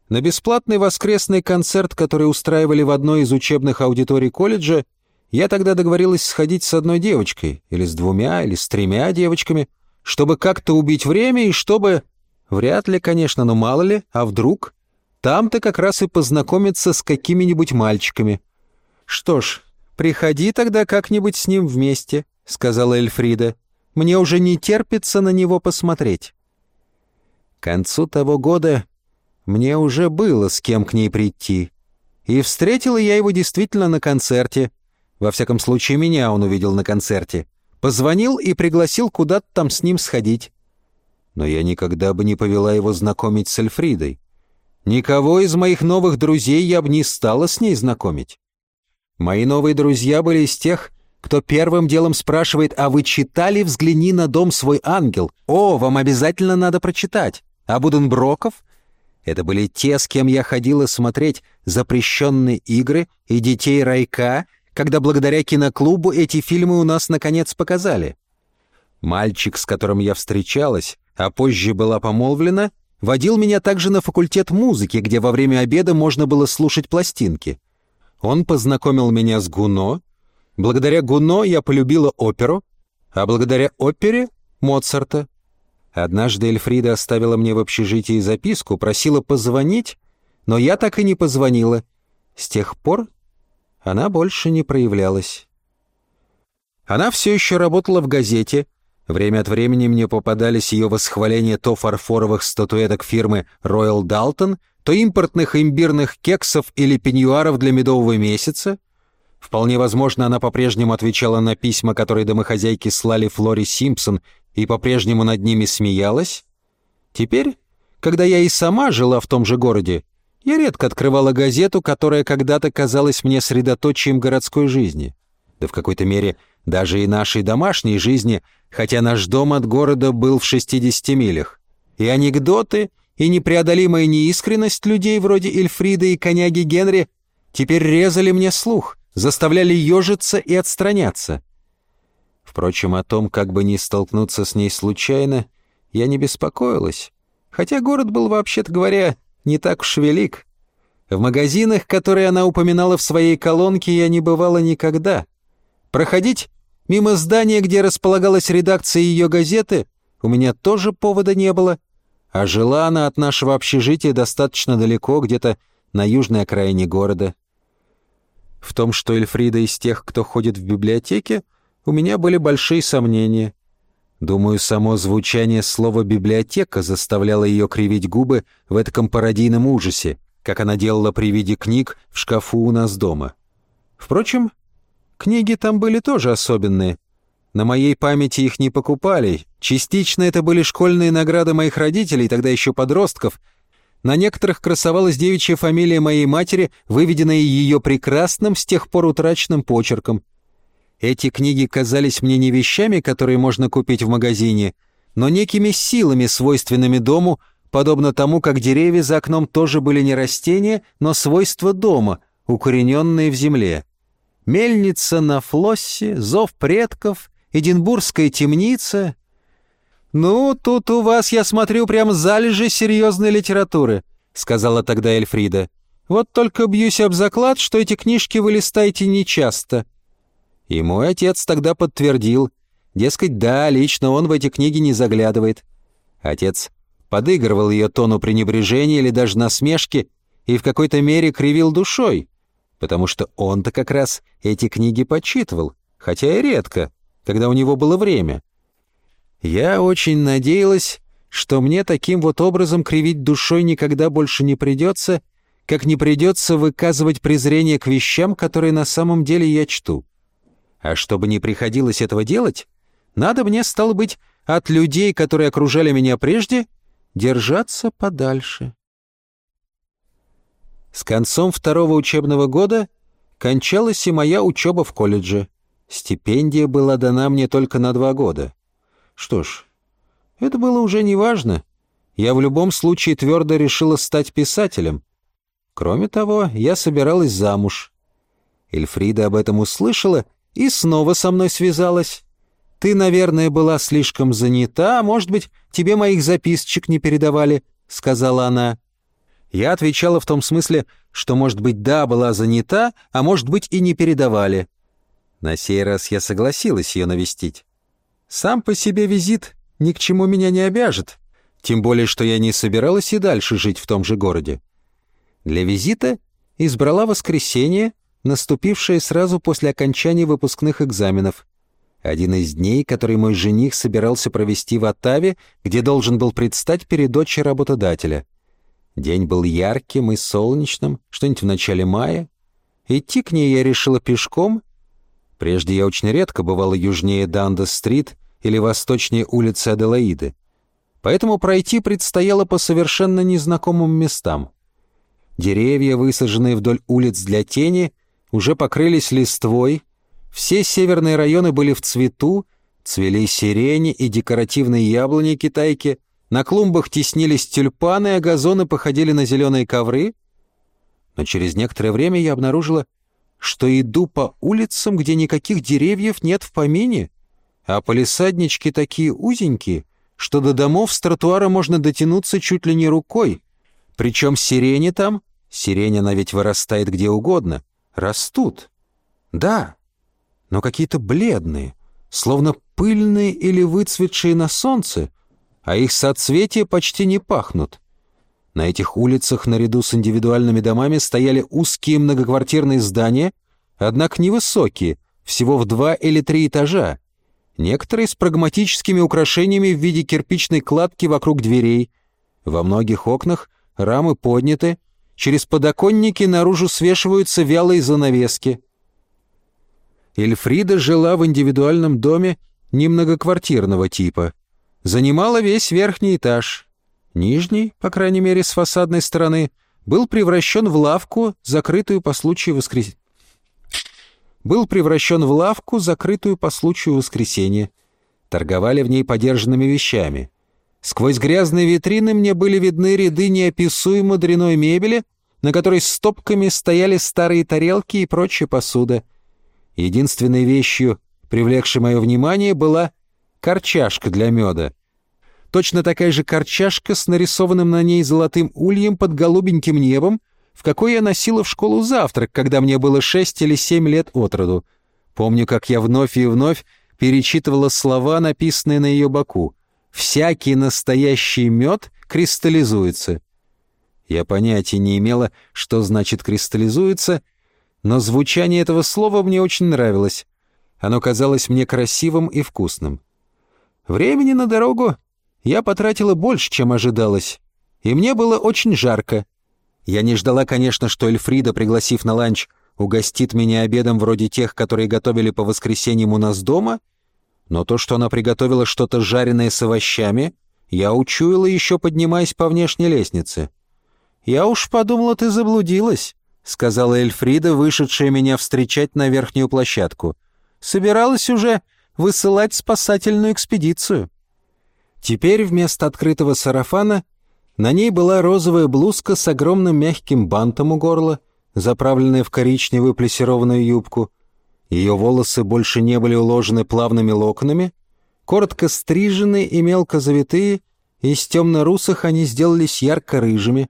На бесплатный воскресный концерт, который устраивали в одной из учебных аудиторий колледжа, я тогда договорилась сходить с одной девочкой, или с двумя, или с тремя девочками, чтобы как-то убить время и чтобы... Вряд ли, конечно, но мало ли, а вдруг? Там-то как раз и познакомиться с какими-нибудь мальчиками. Что ж, приходи тогда как-нибудь с ним вместе, сказала Эльфрида. Мне уже не терпится на него посмотреть. К концу того года мне уже было с кем к ней прийти. И встретила я его действительно на концерте, во всяком случае, меня он увидел на концерте. Позвонил и пригласил куда-то там с ним сходить. Но я никогда бы не повела его знакомить с Эльфридой. Никого из моих новых друзей я бы не стала с ней знакомить. Мои новые друзья были из тех, кто первым делом спрашивает, а вы читали «Взгляни на дом свой ангел»? О, вам обязательно надо прочитать. А Буденброков? Это были те, с кем я ходила смотреть запрещенные игры и детей райка, когда благодаря киноклубу эти фильмы у нас наконец показали. Мальчик, с которым я встречалась, а позже была помолвлена, водил меня также на факультет музыки, где во время обеда можно было слушать пластинки. Он познакомил меня с Гуно. Благодаря Гуно я полюбила оперу, а благодаря опере — Моцарта. Однажды Эльфрида оставила мне в общежитии записку, просила позвонить, но я так и не позвонила. С тех пор она больше не проявлялась. Она все еще работала в газете. Время от времени мне попадались ее восхваления то фарфоровых статуэток фирмы Royal Dalton, то импортных имбирных кексов или пеньюаров для медового месяца. Вполне возможно, она по-прежнему отвечала на письма, которые домохозяйки слали Флори Симпсон, и по-прежнему над ними смеялась. Теперь, когда я и сама жила в том же городе, я редко открывала газету, которая когда-то казалась мне средоточием городской жизни. Да в какой-то мере даже и нашей домашней жизни, хотя наш дом от города был в 60 милях. И анекдоты, и непреодолимая неискренность людей вроде Эльфриды и коняги Генри теперь резали мне слух, заставляли ежиться и отстраняться. Впрочем, о том, как бы не столкнуться с ней случайно, я не беспокоилась, хотя город был, вообще-то говоря, не так уж велик. В магазинах, которые она упоминала в своей колонке, я не бывала никогда. Проходить мимо здания, где располагалась редакция ее газеты, у меня тоже повода не было, а жила она от нашего общежития достаточно далеко, где-то на южной окраине города. В том, что Эльфрида из тех, кто ходит в библиотеке, у меня были большие сомнения. Думаю, само звучание слова «библиотека» заставляло ее кривить губы в этом пародийном ужасе, как она делала при виде книг в шкафу у нас дома. Впрочем, книги там были тоже особенные. На моей памяти их не покупали. Частично это были школьные награды моих родителей, тогда еще подростков. На некоторых красовалась девичья фамилия моей матери, выведенная ее прекрасным, с тех пор утраченным почерком. Эти книги казались мне не вещами, которые можно купить в магазине, но некими силами, свойственными дому, подобно тому, как деревья за окном тоже были не растения, но свойства дома, укорененные в земле. Мельница на флоссе, зов предков, Эдинбургская темница. «Ну, тут у вас, я смотрю, прям залежи серьезной литературы», — сказала тогда Эльфрида. «Вот только бьюсь об заклад, что эти книжки вы листаете нечасто». И мой отец тогда подтвердил. Дескать, да, лично он в эти книги не заглядывает. Отец подыгрывал ее тону пренебрежения или даже насмешки и в какой-то мере кривил душой потому что он-то как раз эти книги почитывал, хотя и редко, когда у него было время. Я очень надеялась, что мне таким вот образом кривить душой никогда больше не придется, как не придется выказывать презрение к вещам, которые на самом деле я чту. А чтобы не приходилось этого делать, надо мне, стало быть, от людей, которые окружали меня прежде, держаться подальше. С концом второго учебного года кончалась и моя учеба в колледже. Стипендия была дана мне только на два года. Что ж, это было уже не важно. Я в любом случае твердо решила стать писателем. Кроме того, я собиралась замуж. Эльфрида об этом услышала и снова со мной связалась. «Ты, наверное, была слишком занята, а может быть, тебе моих записочек не передавали», — сказала она. Я отвечала в том смысле, что, может быть, да, была занята, а может быть, и не передавали. На сей раз я согласилась ее навестить. Сам по себе визит ни к чему меня не обяжет, тем более, что я не собиралась и дальше жить в том же городе. Для визита избрала воскресенье, наступившее сразу после окончания выпускных экзаменов. Один из дней, который мой жених собирался провести в Оттаве, где должен был предстать перед дочерью работодателя — День был ярким и солнечным, что-нибудь в начале мая. Идти к ней я решила пешком. Прежде я очень редко бывала южнее Данда-стрит или восточнее улицы Аделаиды. Поэтому пройти предстояло по совершенно незнакомым местам. Деревья, высаженные вдоль улиц для тени, уже покрылись листвой, все северные районы были в цвету, цвели сирени и декоративные яблони китайки — на клумбах теснились тюльпаны, а газоны походили на зеленые ковры. Но через некоторое время я обнаружила, что иду по улицам, где никаких деревьев нет в помине, а полисаднички такие узенькие, что до домов с тротуара можно дотянуться чуть ли не рукой. Причем сирени там, сирень она ведь вырастает где угодно, растут. Да, но какие-то бледные, словно пыльные или выцветшие на солнце, а их соцветия почти не пахнут. На этих улицах наряду с индивидуальными домами стояли узкие многоквартирные здания, однако невысокие, всего в два или три этажа. Некоторые с прагматическими украшениями в виде кирпичной кладки вокруг дверей. Во многих окнах рамы подняты, через подоконники наружу свешиваются вялые занавески. Эльфрида жила в индивидуальном доме немногоквартирного типа занимала весь верхний этаж. Нижний, по крайней мере, с фасадной стороны, был превращен в лавку, закрытую по случаю воскресенья. Был превращен в лавку, закрытую по случаю воскресенья. Торговали в ней подержанными вещами. Сквозь грязные витрины мне были видны ряды неописуемо дряной мебели, на которой стопками стояли старые тарелки и прочая посуда. Единственной вещью, привлекшей мое внимание, была корчашка для меда. Точно такая же корчашка с нарисованным на ней золотым ульем под голубеньким небом, в какой я носила в школу завтрак, когда мне было шесть или семь лет от роду. Помню, как я вновь и вновь перечитывала слова, написанные на ее боку. «Всякий настоящий мед кристаллизуется». Я понятия не имела, что значит «кристаллизуется», но звучание этого слова мне очень нравилось. Оно казалось мне красивым и вкусным. Времени на дорогу я потратила больше, чем ожидалось, и мне было очень жарко. Я не ждала, конечно, что Эльфрида, пригласив на ланч, угостит меня обедом вроде тех, которые готовили по воскресеньям у нас дома, но то, что она приготовила что-то жареное с овощами, я учуяла еще поднимаясь по внешней лестнице. «Я уж подумала, ты заблудилась», — сказала Эльфрида, вышедшая меня встречать на верхнюю площадку. «Собиралась уже высылать спасательную экспедицию». Теперь вместо открытого сарафана на ней была розовая блузка с огромным мягким бантом у горла, заправленная в коричневую плессированную юбку. Ее волосы больше не были уложены плавными локонами, коротко стриженные и мелко завитые, из темно-русых они сделались ярко-рыжими.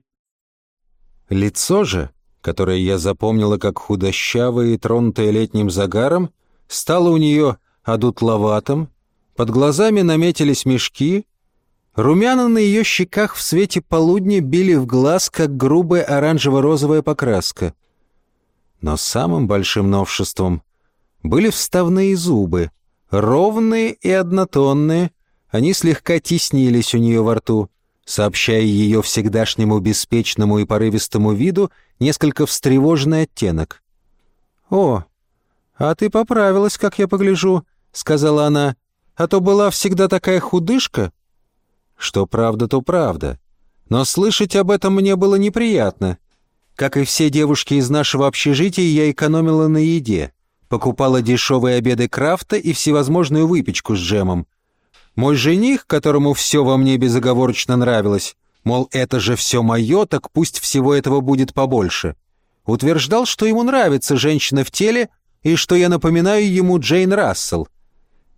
Лицо же, которое я запомнила как худощавое и тронутое летним загаром, стало у нее одутловатым, под глазами наметились мешки, румяна на ее щеках в свете полудня били в глаз, как грубая оранжево-розовая покраска. Но самым большим новшеством были вставные зубы, ровные и однотонные, они слегка теснились у нее во рту, сообщая ее всегдашнему беспечному и порывистому виду несколько встревоженный оттенок. «О, а ты поправилась, как я погляжу», — сказала она, «а то была всегда такая худышка». Что правда, то правда. Но слышать об этом мне было неприятно. Как и все девушки из нашего общежития, я экономила на еде. Покупала дешевые обеды крафта и всевозможную выпечку с джемом. Мой жених, которому все во мне безоговорочно нравилось, мол, это же все мое, так пусть всего этого будет побольше, утверждал, что ему нравится женщина в теле и что я напоминаю ему Джейн Рассел.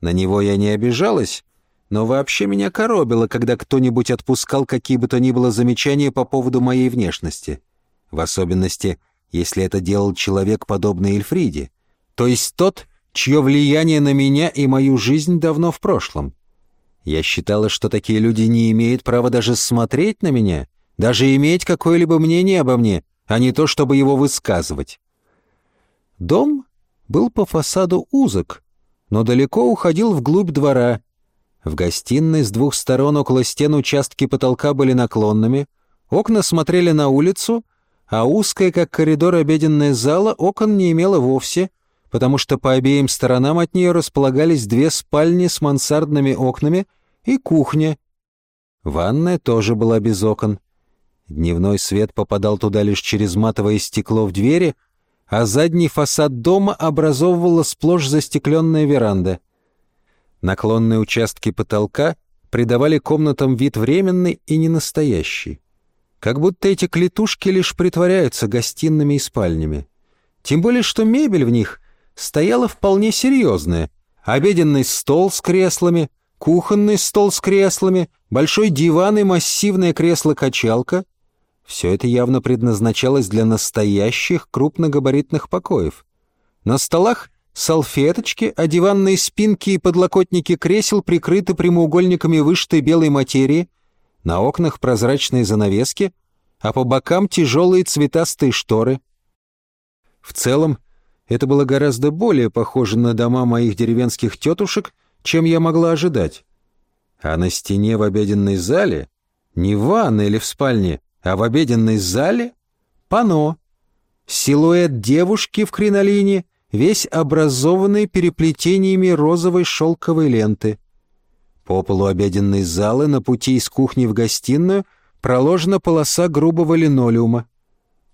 На него я не обижалась, но вообще меня коробило, когда кто-нибудь отпускал какие бы то ни было замечания по поводу моей внешности. В особенности, если это делал человек, подобный Эльфриде, то есть тот, чье влияние на меня и мою жизнь давно в прошлом. Я считала, что такие люди не имеют права даже смотреть на меня, даже иметь какое-либо мнение обо мне, а не то, чтобы его высказывать. Дом был по фасаду узок, но далеко уходил вглубь двора. В гостиной с двух сторон около стен участки потолка были наклонными, окна смотрели на улицу, а узкая, как коридор обеденная зала, окон не имела вовсе — потому что по обеим сторонам от нее располагались две спальни с мансардными окнами и кухня. Ванная тоже была без окон. Дневной свет попадал туда лишь через матовое стекло в двери, а задний фасад дома образовывала сплошь застекленная веранда. Наклонные участки потолка придавали комнатам вид временный и ненастоящий. Как будто эти клетушки лишь притворяются гостиными и спальнями. Тем более, что мебель в них стояла вполне серьезная. Обеденный стол с креслами, кухонный стол с креслами, большой диван и массивное кресло-качалка. Все это явно предназначалось для настоящих крупногабаритных покоев. На столах салфеточки, а диванные спинки и подлокотники кресел прикрыты прямоугольниками вышитой белой материи, на окнах прозрачные занавески, а по бокам тяжелые цветастые шторы. В целом, это было гораздо более похоже на дома моих деревенских тетушек, чем я могла ожидать. А на стене в обеденной зале, не в ванной или в спальне, а в обеденной зале, пано. Силуэт девушки в кринолине, весь образованный переплетениями розовой шелковой ленты. По полу обеденной залы на пути из кухни в гостиную проложена полоса грубого линолеума.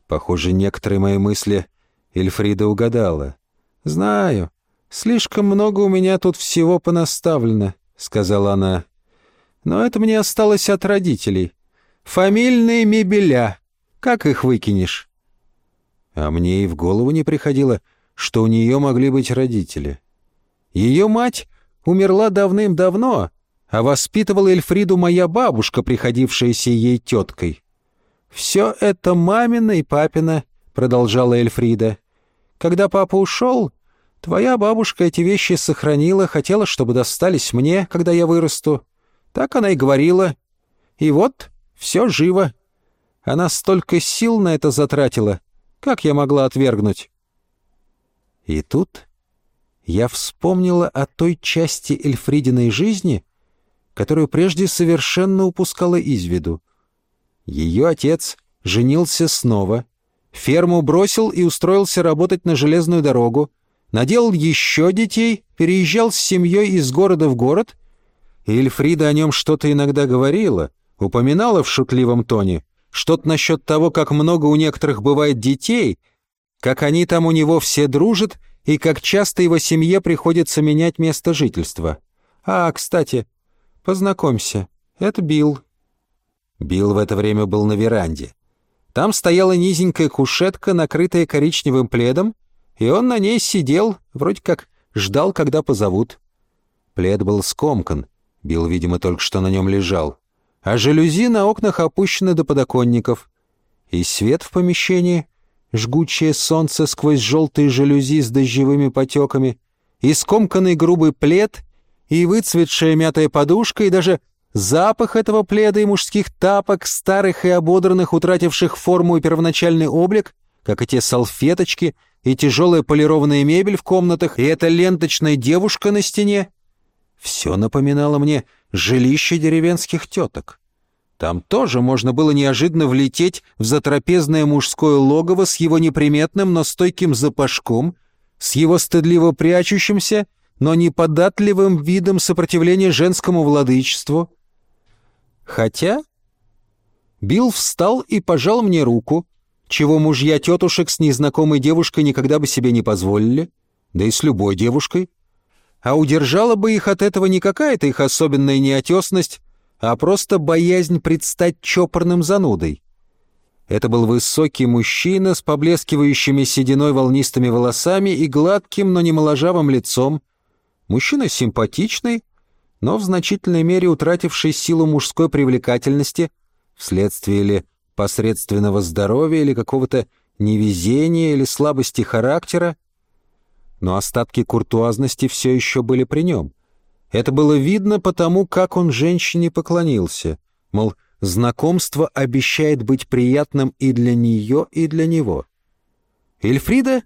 Похоже, некоторые мои мысли Эльфрида угадала. «Знаю. Слишком много у меня тут всего понаставлено», — сказала она. «Но это мне осталось от родителей. Фамильные мебеля. Как их выкинешь?» А мне и в голову не приходило, что у нее могли быть родители. Ее мать умерла давным-давно, а воспитывала Эльфриду моя бабушка, приходившаяся ей теткой. «Все это мамина и папина», — продолжала Эльфрида. Когда папа ушел, твоя бабушка эти вещи сохранила, хотела, чтобы достались мне, когда я вырасту. Так она и говорила. И вот, все живо. Она столько сил на это затратила. Как я могла отвергнуть? И тут я вспомнила о той части Эльфридиной жизни, которую прежде совершенно упускала из виду. Ее отец женился снова — Ферму бросил и устроился работать на железную дорогу. Наделал еще детей, переезжал с семьей из города в город. И Эльфрида о нем что-то иногда говорила, упоминала в шутливом тоне, что-то насчет того, как много у некоторых бывает детей, как они там у него все дружат и как часто его семье приходится менять место жительства. А, кстати, познакомься, это Билл». Билл в это время был на веранде. Там стояла низенькая кушетка, накрытая коричневым пледом, и он на ней сидел, вроде как ждал, когда позовут. Плед был скомкан, Билл, видимо, только что на нем лежал, а жалюзи на окнах опущены до подоконников. И свет в помещении, жгучее солнце сквозь желтые жалюзи с дождевыми потеками, и скомканный грубый плед, и выцветшая мятая подушка, и даже запах этого пледа и мужских тапок, старых и ободранных, утративших форму и первоначальный облик, как и те салфеточки, и тяжелая полированная мебель в комнатах, и эта ленточная девушка на стене. Все напоминало мне жилище деревенских теток. Там тоже можно было неожиданно влететь в затрапезное мужское логово с его неприметным, но стойким запашком, с его стыдливо прячущимся, но неподатливым видом сопротивления женскому владычеству. Хотя Билл встал и пожал мне руку, чего мужья тетушек с незнакомой девушкой никогда бы себе не позволили, да и с любой девушкой. А удержала бы их от этого не какая-то их особенная неотесность, а просто боязнь предстать чопорным занудой. Это был высокий мужчина с поблескивающими сединой волнистыми волосами и гладким, но не моложавым лицом. Мужчина симпатичный, но в значительной мере утративший силу мужской привлекательности, вследствие ли посредственного здоровья или какого-то невезения или слабости характера, но остатки куртуазности все еще были при нем. Это было видно потому, как он женщине поклонился, мол, знакомство обещает быть приятным и для нее, и для него. Эльфрида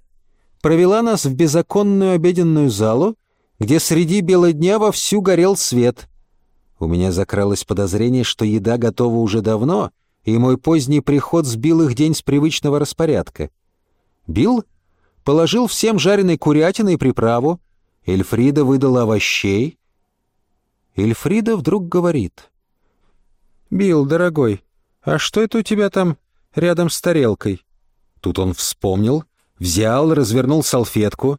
провела нас в беззаконную обеденную залу, где среди бела дня вовсю горел свет. У меня закралось подозрение, что еда готова уже давно, и мой поздний приход сбил их день с привычного распорядка. Билл положил всем жареной курятины и приправу, Эльфрида выдала овощей. Эльфрида вдруг говорит. «Билл, дорогой, а что это у тебя там рядом с тарелкой?» Тут он вспомнил, взял, развернул салфетку.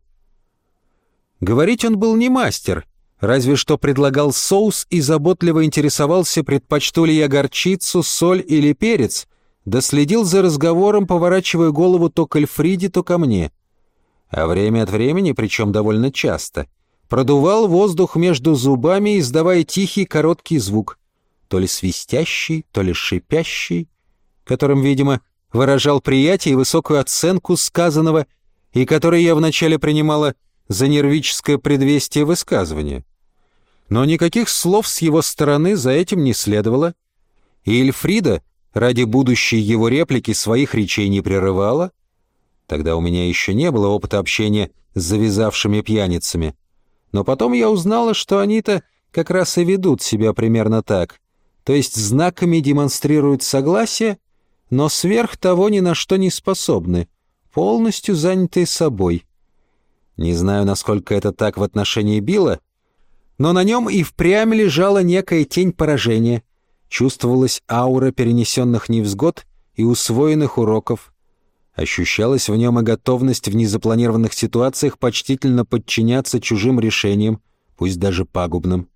Говорить он был не мастер, разве что предлагал соус и заботливо интересовался, предпочту ли я горчицу, соль или перец, да следил за разговором, поворачивая голову то к Эльфриде, то ко мне. А время от времени, причем довольно часто, продувал воздух между зубами, издавая тихий короткий звук, то ли свистящий, то ли шипящий, которым, видимо, выражал приятие и высокую оценку сказанного, и который я вначале принимала за нервическое предвестие высказывания. Но никаких слов с его стороны за этим не следовало, и Эльфрида ради будущей его реплики своих речей не прерывала. Тогда у меня еще не было опыта общения с завязавшими пьяницами. Но потом я узнала, что они-то как раз и ведут себя примерно так. То есть знаками демонстрируют согласие, но сверх того ни на что не способны, полностью занятые собой. Не знаю, насколько это так в отношении Билла, но на нем и впрямь лежала некая тень поражения. Чувствовалась аура перенесенных невзгод и усвоенных уроков. Ощущалась в нем и готовность в незапланированных ситуациях почтительно подчиняться чужим решениям, пусть даже пагубным.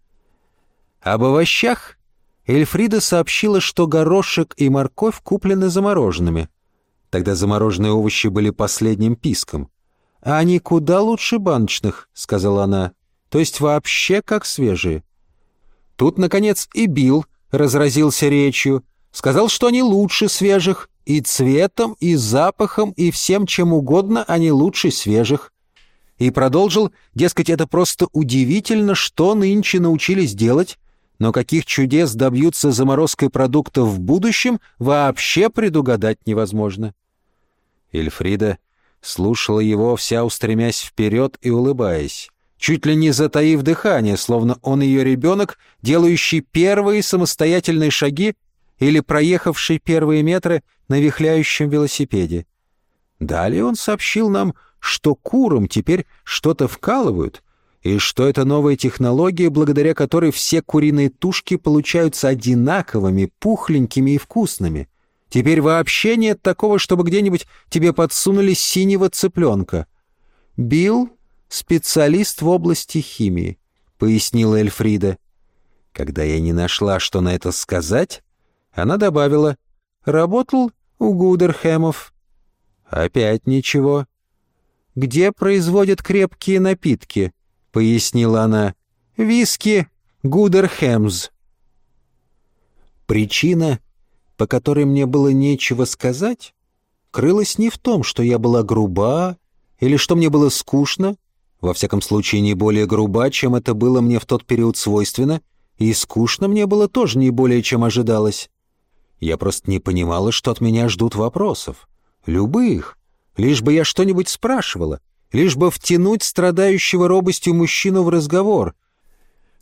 Об овощах Эльфрида сообщила, что горошек и морковь куплены замороженными. Тогда замороженные овощи были последним писком. «А они куда лучше баночных», — сказала она то есть вообще как свежие. Тут, наконец, и Билл разразился речью, сказал, что они лучше свежих, и цветом, и запахом, и всем чем угодно они лучше свежих. И продолжил, дескать, это просто удивительно, что нынче научились делать, но каких чудес добьются заморозкой продуктов в будущем, вообще предугадать невозможно. Эльфрида слушала его, вся устремясь вперед и улыбаясь чуть ли не затаив дыхание, словно он ее ребенок, делающий первые самостоятельные шаги или проехавший первые метры на вихляющем велосипеде. Далее он сообщил нам, что курам теперь что-то вкалывают, и что это новая технология, благодаря которой все куриные тушки получаются одинаковыми, пухленькими и вкусными. Теперь вообще нет такого, чтобы где-нибудь тебе подсунули синего цыпленка. Билл — специалист в области химии, — пояснила Эльфрида. Когда я не нашла, что на это сказать, она добавила, «Работал у Гудерхэмов». Опять ничего. «Где производят крепкие напитки?» — пояснила она. «Виски Гудерхэмс». Причина, по которой мне было нечего сказать, крылась не в том, что я была груба или что мне было скучно, во всяком случае не более груба, чем это было мне в тот период свойственно — и скучно мне было тоже не более, чем ожидалось. Я просто не понимала, что от меня ждут вопросов. Любых. Лишь бы я что-нибудь спрашивала. Лишь бы втянуть страдающего робостью мужчину в разговор.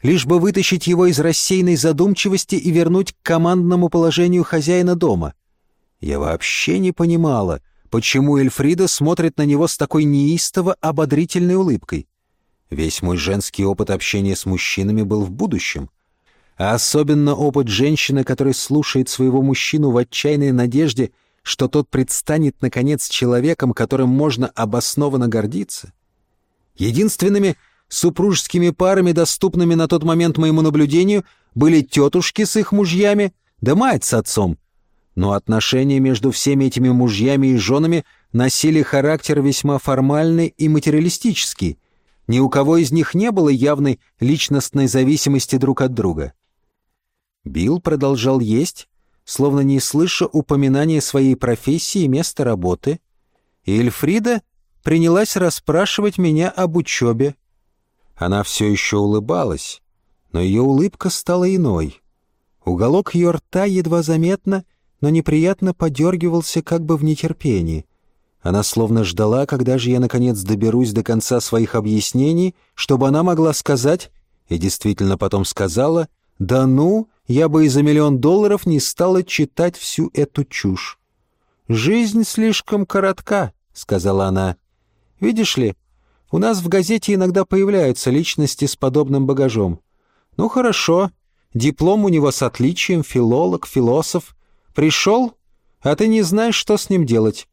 Лишь бы вытащить его из рассеянной задумчивости и вернуть к командному положению хозяина дома. Я вообще не понимала, почему Эльфрида смотрит на него с такой неистово ободрительной улыбкой. Весь мой женский опыт общения с мужчинами был в будущем — а особенно опыт женщины, которая слушает своего мужчину в отчаянной надежде, что тот предстанет, наконец, человеком, которым можно обоснованно гордиться. Единственными супружескими парами, доступными на тот момент моему наблюдению, были тетушки с их мужьями, да мать с отцом. Но отношения между всеми этими мужьями и женами носили характер весьма формальный и материалистический. Ни у кого из них не было явной личностной зависимости друг от друга. Билл продолжал есть, словно не слыша упоминания своей профессии и места работы, и Эльфрида принялась расспрашивать меня об учебе. Она все еще улыбалась, но ее улыбка стала иной. Уголок ее рта едва заметно, но неприятно подергивался как бы в нетерпении. Она словно ждала, когда же я наконец доберусь до конца своих объяснений, чтобы она могла сказать, и действительно потом сказала, «Да ну, я бы и за миллион долларов не стала читать всю эту чушь. «Жизнь слишком коротка», — сказала она. «Видишь ли, у нас в газете иногда появляются личности с подобным багажом. Ну хорошо, диплом у него с отличием, филолог, философ. Пришел, а ты не знаешь, что с ним делать.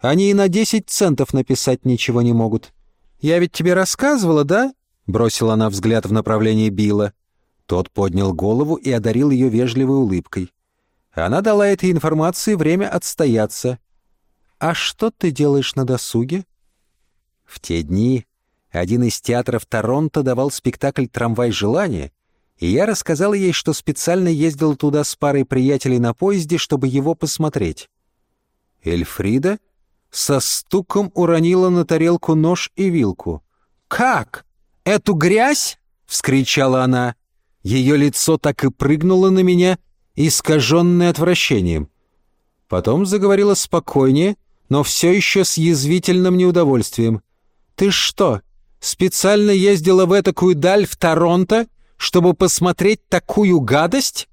Они и на десять центов написать ничего не могут. Я ведь тебе рассказывала, да?» — бросила она взгляд в направлении Билла. Тот поднял голову и одарил ее вежливой улыбкой. Она дала этой информации время отстояться. «А что ты делаешь на досуге?» В те дни один из театров Торонто давал спектакль «Трамвай желания», и я рассказал ей, что специально ездил туда с парой приятелей на поезде, чтобы его посмотреть. Эльфрида со стуком уронила на тарелку нож и вилку. «Как? Эту грязь?» — вскричала она. Ее лицо так и прыгнуло на меня, искаженное отвращением. Потом заговорила спокойнее, но все еще с язвительным неудовольствием. «Ты что, специально ездила в этакую даль в Торонто, чтобы посмотреть такую гадость?»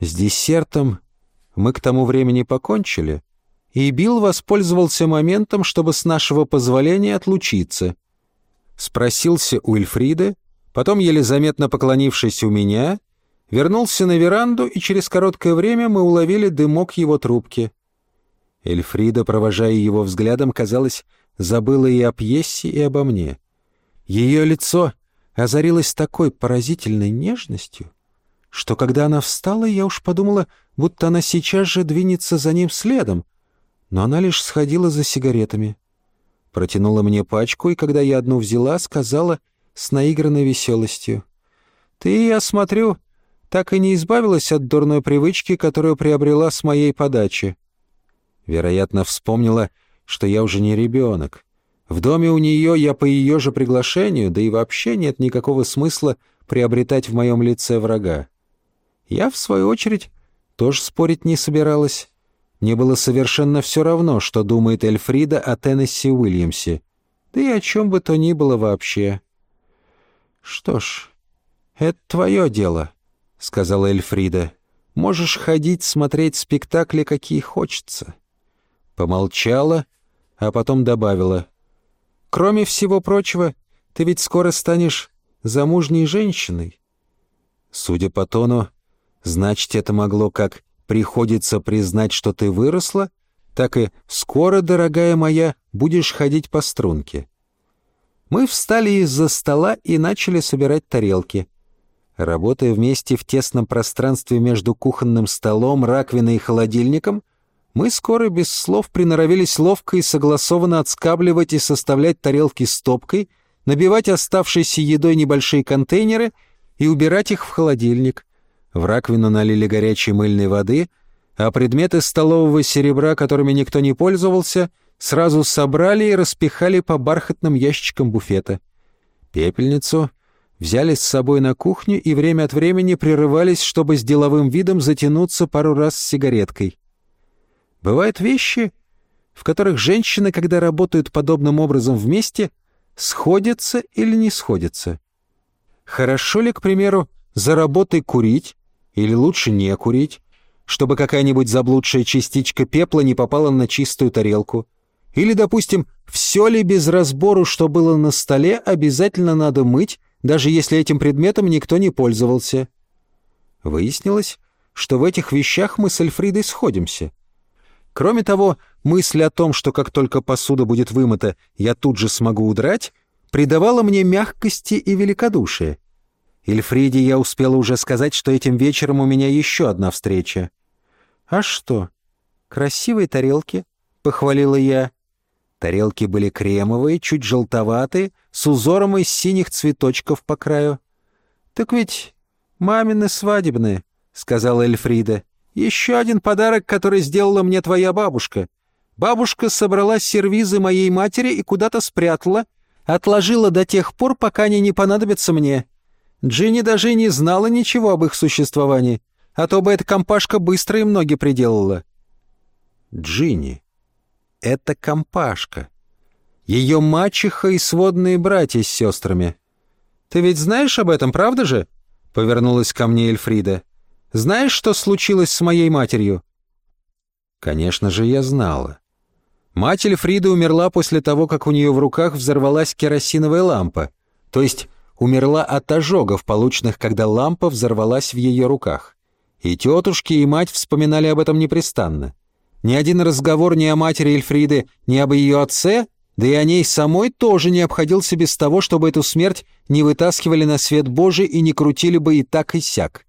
С десертом мы к тому времени покончили, и Билл воспользовался моментом, чтобы с нашего позволения отлучиться. Спросился у Эльфриды, Потом, еле заметно поклонившись у меня, вернулся на веранду, и через короткое время мы уловили дымок его трубки. Эльфрида, провожая его взглядом, казалось, забыла и о пьесе, и обо мне. Ее лицо озарилось такой поразительной нежностью, что когда она встала, я уж подумала, будто она сейчас же двинется за ним следом, но она лишь сходила за сигаретами. Протянула мне пачку, и когда я одну взяла, сказала — с наигранной веселостью. «Ты, я смотрю, так и не избавилась от дурной привычки, которую приобрела с моей подачи». Вероятно, вспомнила, что я уже не ребенок. В доме у нее я по ее же приглашению, да и вообще нет никакого смысла приобретать в моем лице врага. Я, в свою очередь, тоже спорить не собиралась. Мне было совершенно все равно, что думает Эльфрида о Теннесси Уильямсе. Да и о чем бы то ни было вообще. «Что ж, это твое дело», — сказала Эльфрида. «Можешь ходить смотреть спектакли, какие хочется». Помолчала, а потом добавила. «Кроме всего прочего, ты ведь скоро станешь замужней женщиной». Судя по тону, значит, это могло как приходится признать, что ты выросла, так и скоро, дорогая моя, будешь ходить по струнке. Мы встали из-за стола и начали собирать тарелки. Работая вместе в тесном пространстве между кухонным столом, раковиной и холодильником, мы скоро без слов приноровились ловко и согласованно отскабливать и составлять тарелки стопкой, набивать оставшейся едой небольшие контейнеры и убирать их в холодильник. В раковину налили горячей мыльной воды, а предметы столового серебра, которыми никто не пользовался, сразу собрали и распихали по бархатным ящичкам буфета. Пепельницу взяли с собой на кухню и время от времени прерывались, чтобы с деловым видом затянуться пару раз с сигареткой. Бывают вещи, в которых женщины, когда работают подобным образом вместе, сходятся или не сходятся. Хорошо ли, к примеру, за работой курить или лучше не курить, чтобы какая-нибудь заблудшая частичка пепла не попала на чистую тарелку? Или, допустим, все ли без разбору, что было на столе, обязательно надо мыть, даже если этим предметом никто не пользовался? Выяснилось, что в этих вещах мы с Эльфридой сходимся. Кроме того, мысль о том, что как только посуда будет вымыта, я тут же смогу удрать, придавала мне мягкости и великодушия. Эльфриде я успела уже сказать, что этим вечером у меня еще одна встреча. «А что? Красивые тарелки?» — похвалила я. Тарелки были кремовые, чуть желтоватые, с узором из синих цветочков по краю. «Так ведь мамины свадебные», — сказала Эльфрида. «Еще один подарок, который сделала мне твоя бабушка. Бабушка собрала сервизы моей матери и куда-то спрятала, отложила до тех пор, пока они не понадобятся мне. Джинни даже не знала ничего об их существовании, а то бы эта компашка быстро им ноги приделала. Джинни. Это компашка. Ее мачеха и сводные братья с сестрами. Ты ведь знаешь об этом, правда же? Повернулась ко мне Эльфрида. Знаешь, что случилось с моей матерью? Конечно же, я знала. Мать Эльфриды умерла после того, как у нее в руках взорвалась керосиновая лампа. То есть умерла от ожогов, полученных, когда лампа взорвалась в ее руках. И тетушки, и мать вспоминали об этом непрестанно. Ни один разговор ни о матери Эльфриды, ни об ее отце, да и о ней самой тоже не обходился без того, чтобы эту смерть не вытаскивали на свет Божий и не крутили бы и так и сяк.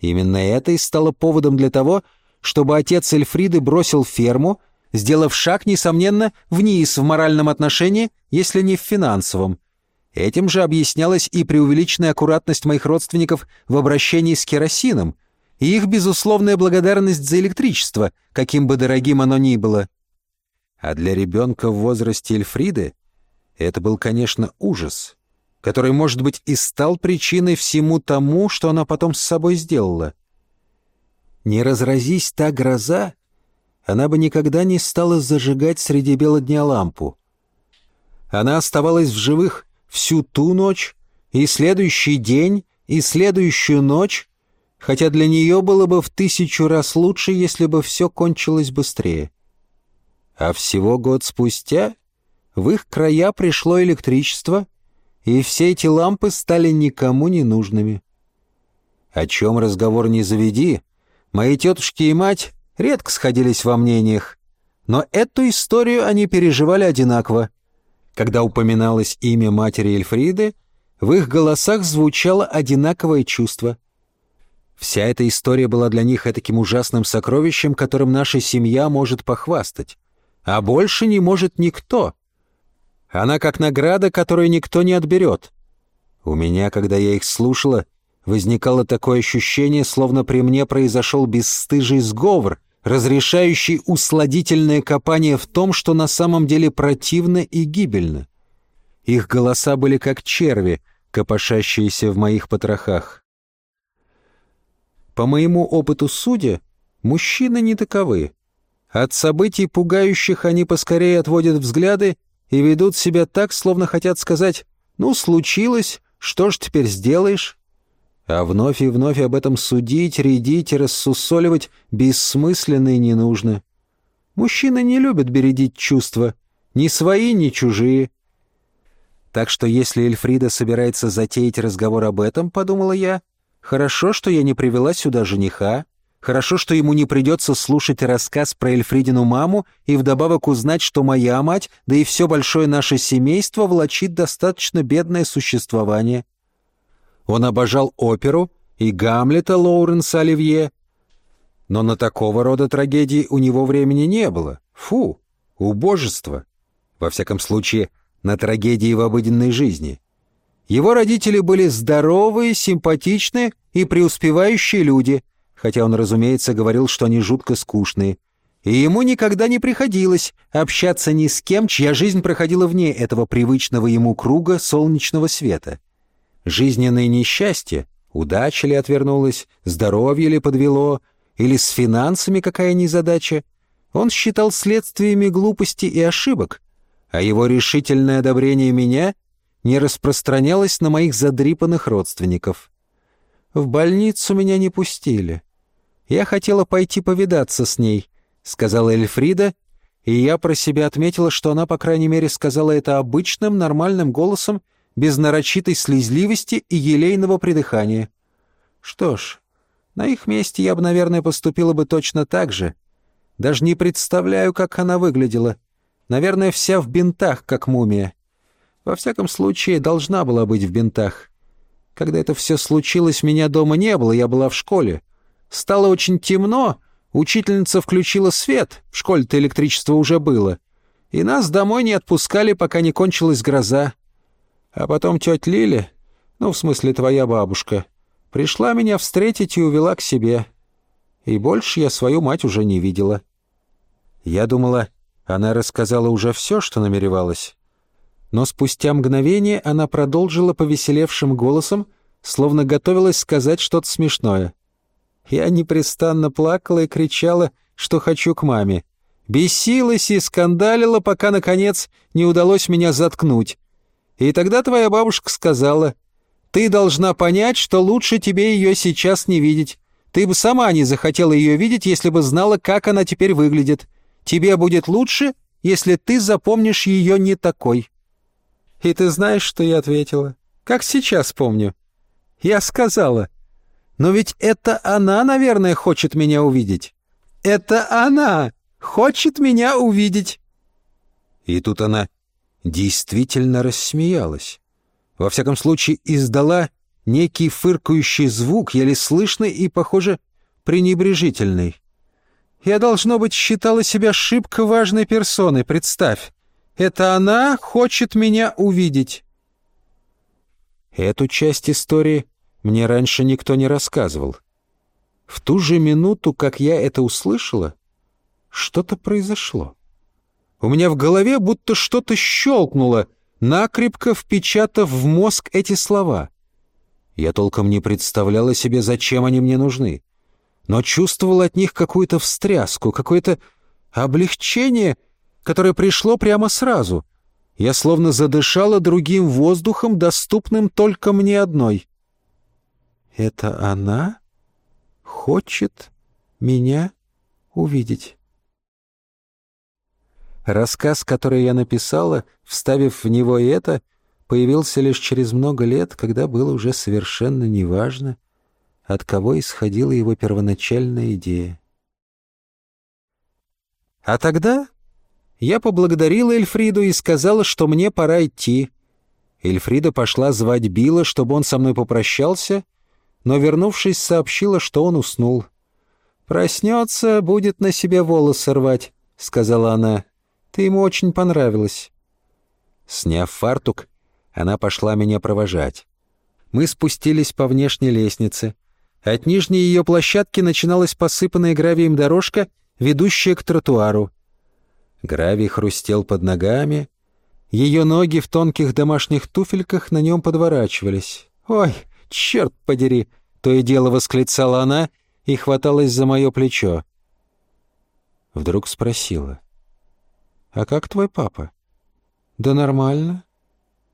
Именно это и стало поводом для того, чтобы отец Эльфриды бросил ферму, сделав шаг, несомненно, вниз в моральном отношении, если не в финансовом, Этим же объяснялась и преувеличенная аккуратность моих родственников в обращении с керосином, и их безусловная благодарность за электричество, каким бы дорогим оно ни было. А для ребенка в возрасте Эльфриды это был, конечно, ужас, который, может быть, и стал причиной всему тому, что она потом с собой сделала. Не разразись та гроза, она бы никогда не стала зажигать среди бела дня лампу. Она оставалась в живых всю ту ночь, и следующий день, и следующую ночь, хотя для нее было бы в тысячу раз лучше, если бы все кончилось быстрее. А всего год спустя в их края пришло электричество, и все эти лампы стали никому не нужными. О чем разговор не заведи, мои тетушки и мать редко сходились во мнениях, но эту историю они переживали одинаково — когда упоминалось имя матери Эльфриды, в их голосах звучало одинаковое чувство. Вся эта история была для них таким ужасным сокровищем, которым наша семья может похвастать. А больше не может никто. Она как награда, которую никто не отберет. У меня, когда я их слушала, возникало такое ощущение, словно при мне произошел бесстыжий сговор — разрешающий усладительное копание в том, что на самом деле противно и гибельно. Их голоса были как черви, копошащиеся в моих потрохах. По моему опыту судя, мужчины не таковы. От событий пугающих они поскорее отводят взгляды и ведут себя так, словно хотят сказать «ну, случилось, что ж теперь сделаешь?» А вновь и вновь об этом судить, рядить и рассусоливать бессмысленно и не нужно. Мужчины не любят бередить чувства, ни свои, ни чужие. Так что если Эльфрида собирается затеять разговор об этом, подумала я, хорошо, что я не привела сюда жениха, Хорошо, что ему не придется слушать рассказ про Эльфридину маму и вдобавок узнать, что моя мать, да и все большое наше семейство влачит достаточно бедное существование. Он обожал оперу и Гамлета Лоуренса Оливье, но на такого рода трагедии у него времени не было. Фу, убожество. Во всяком случае, на трагедии в обыденной жизни. Его родители были здоровые, симпатичные и преуспевающие люди, хотя он, разумеется, говорил, что они жутко скучные. И ему никогда не приходилось общаться ни с кем, чья жизнь проходила вне этого привычного ему круга солнечного света. Жизненное несчастье, удача ли отвернулась, здоровье ли подвело, или с финансами какая незадача, он считал следствиями глупости и ошибок, а его решительное одобрение меня не распространялось на моих задрипанных родственников. В больницу меня не пустили. Я хотела пойти повидаться с ней, сказала Эльфрида, и я про себя отметила, что она, по крайней мере, сказала это обычным, нормальным голосом, без нарочитой слезливости и елейного придыхания. Что ж, на их месте я бы, наверное, поступила бы точно так же. Даже не представляю, как она выглядела. Наверное, вся в бинтах, как мумия. Во всяком случае, должна была быть в бинтах. Когда это все случилось, меня дома не было, я была в школе. Стало очень темно, учительница включила свет, в школе-то электричество уже было. И нас домой не отпускали, пока не кончилась гроза. А потом тетя Лиля, ну, в смысле, твоя бабушка, пришла меня встретить и увела к себе. И больше я свою мать уже не видела. Я думала, она рассказала уже все, что намеревалась но спустя мгновение она продолжила повеселевшим голосом, словно готовилась сказать что-то смешное. Я непрестанно плакала и кричала, что хочу к маме. Бесилась и скандалила, пока, наконец, не удалось меня заткнуть. И тогда твоя бабушка сказала, «Ты должна понять, что лучше тебе ее сейчас не видеть. Ты бы сама не захотела ее видеть, если бы знала, как она теперь выглядит. Тебе будет лучше, если ты запомнишь ее не такой». И ты знаешь, что я ответила? Как сейчас помню. Я сказала, но ведь это она, наверное, хочет меня увидеть. Это она хочет меня увидеть. И тут она действительно рассмеялась. Во всяком случае, издала некий фыркающий звук, еле слышный и, похоже, пренебрежительный. Я, должно быть, считала себя шибко важной персоной, представь. Это она хочет меня увидеть». Эту часть истории мне раньше никто не рассказывал. В ту же минуту, как я это услышала, что-то произошло. У меня в голове будто что-то щелкнуло, накрепко впечатав в мозг эти слова. Я толком не представляла себе, зачем они мне нужны, но чувствовала от них какую-то встряску, какое-то облегчение — которое пришло прямо сразу. Я словно задышала другим воздухом, доступным только мне одной. «Это она хочет меня увидеть». Рассказ, который я написала, вставив в него это, появился лишь через много лет, когда было уже совершенно неважно, от кого исходила его первоначальная идея. А тогда я поблагодарила Эльфриду и сказала, что мне пора идти. Эльфрида пошла звать Билла, чтобы он со мной попрощался, но, вернувшись, сообщила, что он уснул. «Проснется, будет на себе волосы рвать», — сказала она. «Ты ему очень понравилась». Сняв фартук, она пошла меня провожать. Мы спустились по внешней лестнице. От нижней ее площадки начиналась посыпанная гравием дорожка, ведущая к тротуару. Гравий хрустел под ногами. Ее ноги в тонких домашних туфельках на нем подворачивались. «Ой, черт подери!» — то и дело восклицала она и хваталась за мое плечо. Вдруг спросила. «А как твой папа?» «Да нормально.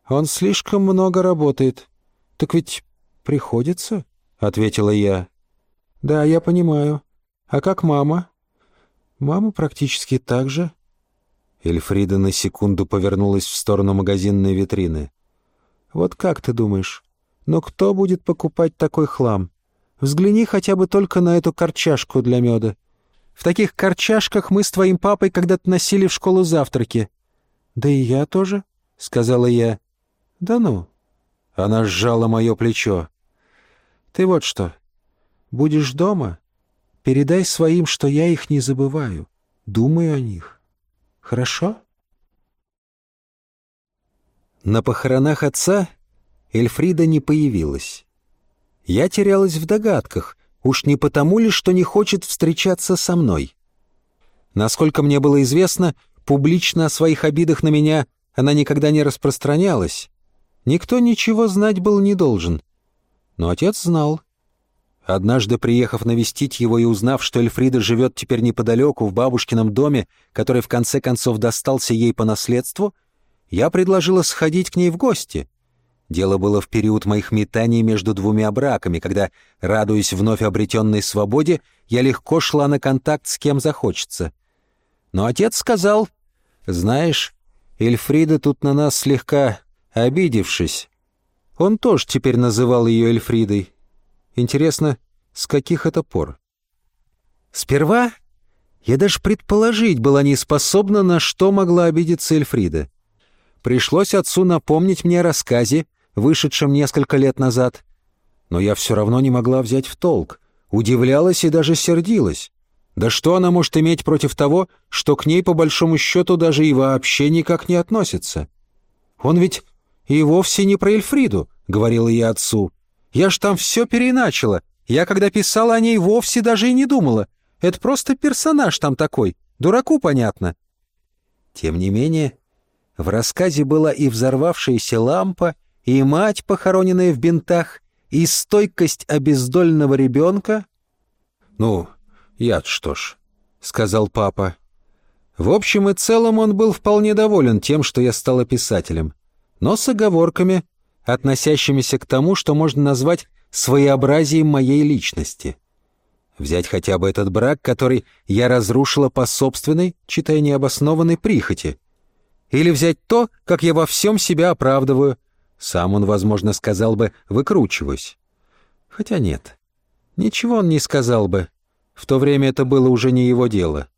Он слишком много работает. Так ведь приходится?» — ответила я. «Да, я понимаю. А как мама?» «Мама практически так же. Эльфрида на секунду повернулась в сторону магазинной витрины. «Вот как ты думаешь, но кто будет покупать такой хлам? Взгляни хотя бы только на эту корчашку для меда. В таких корчашках мы с твоим папой когда-то носили в школу завтраки». «Да и я тоже», — сказала я. «Да ну». Она сжала мое плечо. «Ты вот что, будешь дома, передай своим, что я их не забываю, думаю о них. Хорошо?» На похоронах отца Эльфрида не появилась. Я терялась в догадках, уж не потому ли, что не хочет встречаться со мной. Насколько мне было известно, публично о своих обидах на меня она никогда не распространялась. Никто ничего знать был не должен. Но отец знал. Однажды, приехав навестить его и узнав, что Эльфрида живет теперь неподалеку, в бабушкином доме, который в конце концов достался ей по наследству, я предложила сходить к ней в гости. Дело было в период моих метаний между двумя браками, когда, радуясь вновь обретенной свободе, я легко шла на контакт с кем захочется. Но отец сказал, «Знаешь, Эльфрида тут на нас слегка обидевшись. Он тоже теперь называл ее Эльфридой. Интересно, с каких это пор? Сперва я даже предположить была не способна, на что могла обидеться Эльфрида. Пришлось отцу напомнить мне о рассказе, вышедшем несколько лет назад. Но я все равно не могла взять в толк. Удивлялась и даже сердилась. Да что она может иметь против того, что к ней, по большому счету, даже и вообще никак не относится? Он ведь и вовсе не про Эльфриду, — говорила я отцу. Я ж там все переиначила. Я, когда писала о ней, вовсе даже и не думала. Это просто персонаж там такой. Дураку понятно. Тем не менее, в рассказе была и взорвавшаяся лампа, и мать, похороненная в бинтах, и стойкость обездольного ребенка. «Ну, я что ж», — сказал папа. В общем и целом он был вполне доволен тем, что я стала писателем, но с оговорками, относящимися к тому, что можно назвать своеобразием моей личности. Взять хотя бы этот брак, который я разрушила по собственной, читая необоснованной прихоти — или взять то, как я во всем себя оправдываю. Сам он, возможно, сказал бы «выкручиваюсь». Хотя нет, ничего он не сказал бы. В то время это было уже не его дело.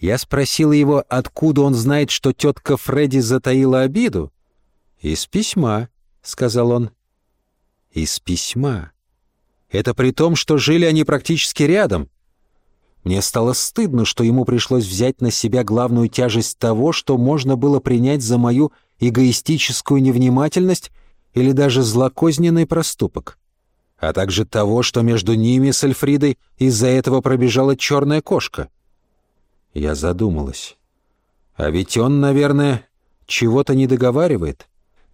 Я спросил его, откуда он знает, что тетка Фредди затаила обиду. «Из письма», — сказал он. «Из письма. Это при том, что жили они практически рядом. Мне стало стыдно, что ему пришлось взять на себя главную тяжесть того, что можно было принять за мою эгоистическую невнимательность или даже злокозненный проступок, а также того, что между ними с Эльфридой из-за этого пробежала черная кошка. Я задумалась. А ведь он, наверное, чего-то не договаривает.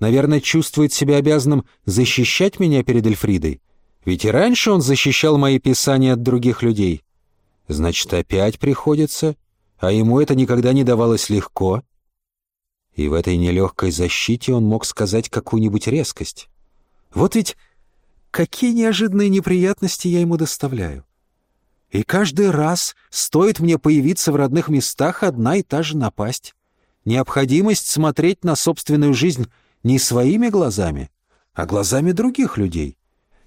Наверное, чувствует себя обязанным защищать меня перед Эльфридой. Ведь и раньше он защищал мои писания от других людей. Значит, опять приходится, а ему это никогда не давалось легко. И в этой нелегкой защите он мог сказать какую-нибудь резкость. Вот ведь какие неожиданные неприятности я ему доставляю. И каждый раз стоит мне появиться в родных местах одна и та же напасть. Необходимость смотреть на собственную жизнь не своими глазами, а глазами других людей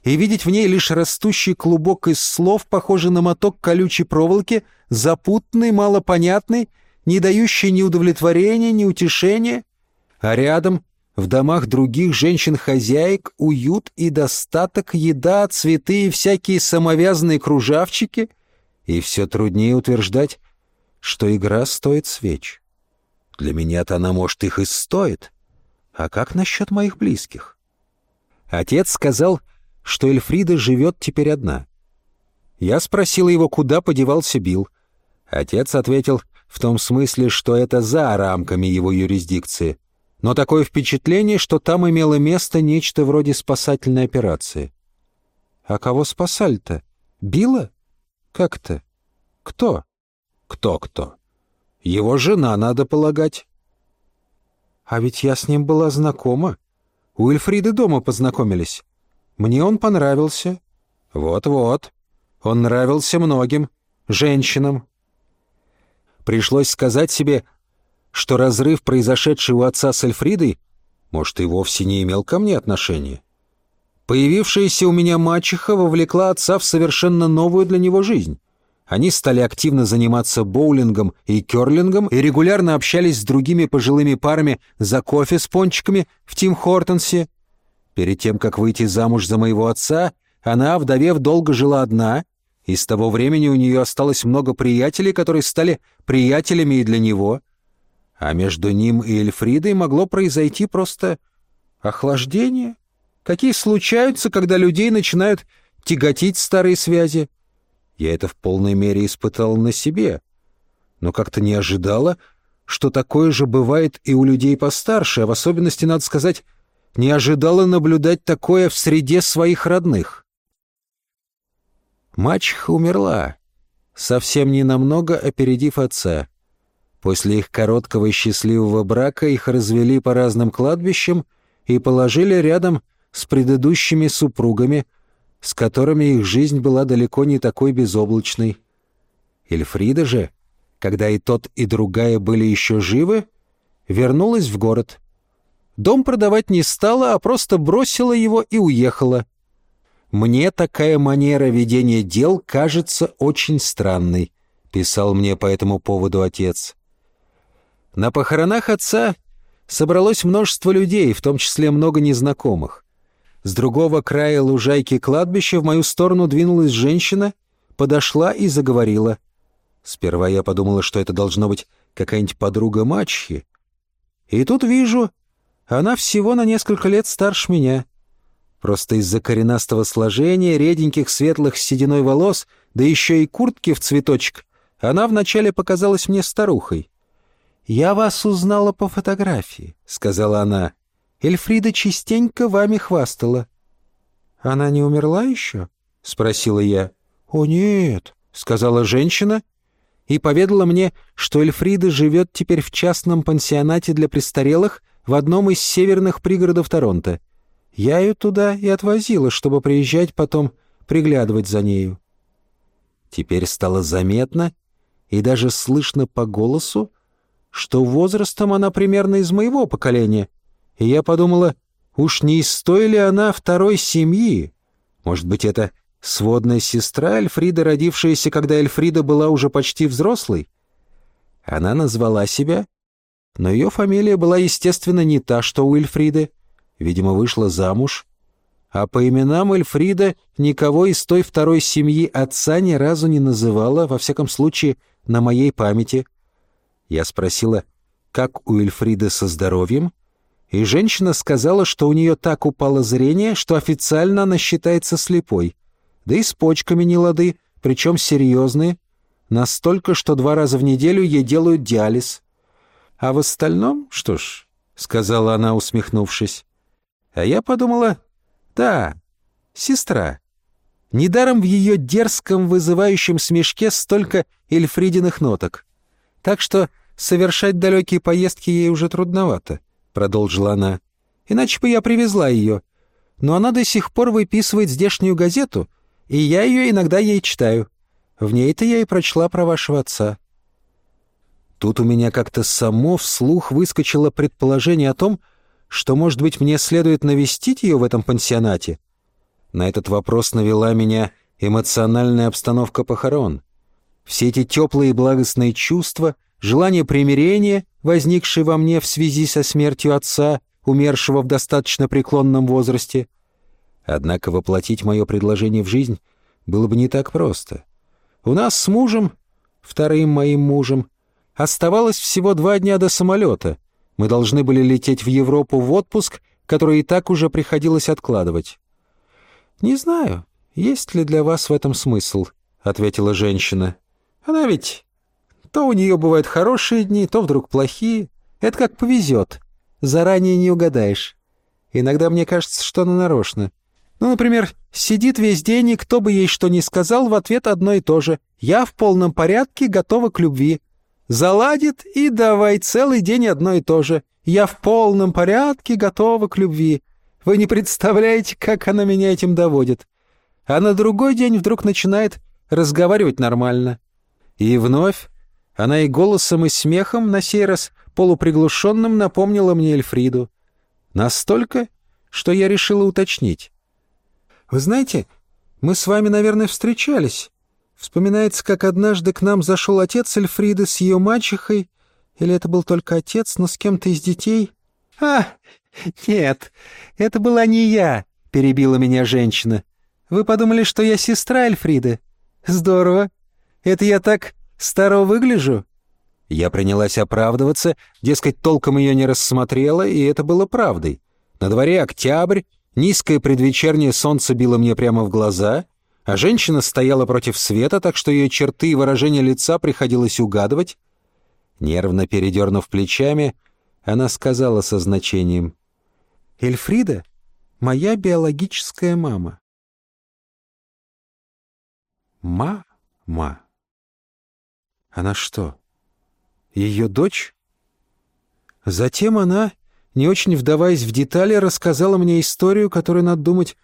и видеть в ней лишь растущий клубок из слов, похожий на моток колючей проволоки, запутанный, малопонятный, не дающий ни удовлетворения, ни утешения, а рядом, в домах других женщин-хозяек, уют и достаток, еда, цветы и всякие самовязанные кружавчики, и все труднее утверждать, что игра стоит свеч. Для меня-то она, может, их и стоит. А как насчет моих близких? Отец сказал — что Эльфрида живет теперь одна. Я спросила его, куда подевался Билл. Отец ответил в том смысле, что это за рамками его юрисдикции, но такое впечатление, что там имело место нечто вроде спасательной операции. А кого спасали-то? Билла? Как-то? Кто? Кто-кто? Его жена, надо полагать. А ведь я с ним была знакома. У Эльфриды дома познакомились. Мне он понравился. Вот-вот. Он нравился многим. Женщинам. Пришлось сказать себе, что разрыв, произошедший у отца с Эльфридой, может, и вовсе не имел ко мне отношения. Появившаяся у меня мачеха вовлекла отца в совершенно новую для него жизнь. Они стали активно заниматься боулингом и керлингом и регулярно общались с другими пожилыми парами за кофе с пончиками в Тим Хортонсе. Перед тем, как выйти замуж за моего отца, она, вдовев, долго жила одна, и с того времени у нее осталось много приятелей, которые стали приятелями и для него. А между ним и Эльфридой могло произойти просто охлаждение, какие случаются, когда людей начинают тяготить старые связи. Я это в полной мере испытал на себе, но как-то не ожидала, что такое же бывает и у людей постарше, а в особенности, надо сказать, не ожидала наблюдать такое в среде своих родных. Мачеха умерла, совсем ненамного опередив отца. После их короткого и счастливого брака их развели по разным кладбищам и положили рядом с предыдущими супругами, с которыми их жизнь была далеко не такой безоблачной. Эльфрида же, когда и тот, и другая были еще живы, вернулась в город. Дом продавать не стала, а просто бросила его и уехала. «Мне такая манера ведения дел кажется очень странной», — писал мне по этому поводу отец. На похоронах отца собралось множество людей, в том числе много незнакомых. С другого края лужайки кладбища в мою сторону двинулась женщина, подошла и заговорила. Сперва я подумала, что это должно быть какая-нибудь подруга мачехи. И тут вижу, она всего на несколько лет старше меня. Просто из-за коренастого сложения, реденьких светлых сединой волос, да еще и куртки в цветочек, она вначале показалась мне старухой. «Я вас узнала по фотографии», — сказала она. Эльфрида частенько вами хвастала». «Она не умерла еще?» — спросила я. «О, нет», — сказала женщина и поведала мне, что Эльфрида живет теперь в частном пансионате для престарелых в одном из северных пригородов Торонто. Я ее туда и отвозила, чтобы приезжать потом приглядывать за нею. Теперь стало заметно и даже слышно по голосу, что возрастом она примерно из моего поколения, и я подумала, уж не из той ли она второй семьи? Может быть, это сводная сестра Эльфрида, родившаяся, когда Эльфрида была уже почти взрослой? Она назвала себя, но ее фамилия была, естественно, не та, что у Эльфриды. Видимо, вышла замуж. А по именам Эльфрида никого из той второй семьи отца ни разу не называла, во всяком случае, на моей памяти. Я спросила, как у Эльфриды со здоровьем — и женщина сказала, что у нее так упало зрение, что официально она считается слепой. Да и с почками не лады, причем серьезные. Настолько, что два раза в неделю ей делают диализ. А в остальном, что ж, — сказала она, усмехнувшись. А я подумала, да, сестра. Недаром в ее дерзком, вызывающем смешке столько эльфридиных ноток. Так что совершать далекие поездки ей уже трудновато продолжила она. «Иначе бы я привезла ее. Но она до сих пор выписывает здешнюю газету, и я ее иногда ей читаю. В ней-то я и прочла про вашего отца». Тут у меня как-то само вслух выскочило предположение о том, что, может быть, мне следует навестить ее в этом пансионате. На этот вопрос навела меня эмоциональная обстановка похорон. Все эти теплые и благостные чувства, желание примирения, возникшее во мне в связи со смертью отца, умершего в достаточно преклонном возрасте. Однако воплотить мое предложение в жизнь было бы не так просто. У нас с мужем, вторым моим мужем, оставалось всего два дня до самолета. Мы должны были лететь в Европу в отпуск, который и так уже приходилось откладывать. «Не знаю, есть ли для вас в этом смысл», — ответила женщина. «Она ведь то у нее бывают хорошие дни, то вдруг плохие. Это как повезет. Заранее не угадаешь. Иногда мне кажется, что она нарочно. Ну, например, сидит весь день, и кто бы ей что ни сказал, в ответ одно и то же. «Я в полном порядке, готова к любви». Заладит и давай целый день одно и то же. «Я в полном порядке, готова к любви». Вы не представляете, как она меня этим доводит. А на другой день вдруг начинает разговаривать нормально. И вновь она и голосом, и смехом, на сей раз полуприглушенным, напомнила мне Эльфриду. Настолько, что я решила уточнить. Вы знаете, мы с вами, наверное, встречались. Вспоминается, как однажды к нам зашел отец Эльфриды с ее мачехой, или это был только отец, но с кем-то из детей. «А, нет, это была не я», — перебила меня женщина. «Вы подумали, что я сестра Эльфриды? Здорово. Это я так старо выгляжу?» Я принялась оправдываться, дескать, толком ее не рассмотрела, и это было правдой. На дворе октябрь, низкое предвечернее солнце било мне прямо в глаза, а женщина стояла против света, так что ее черты и выражение лица приходилось угадывать. Нервно передернув плечами, она сказала со значением. «Эльфрида — моя биологическая мама». «Ма-ма». Она что, ее дочь? Затем она, не очень вдаваясь в детали, рассказала мне историю, которую, надо думать,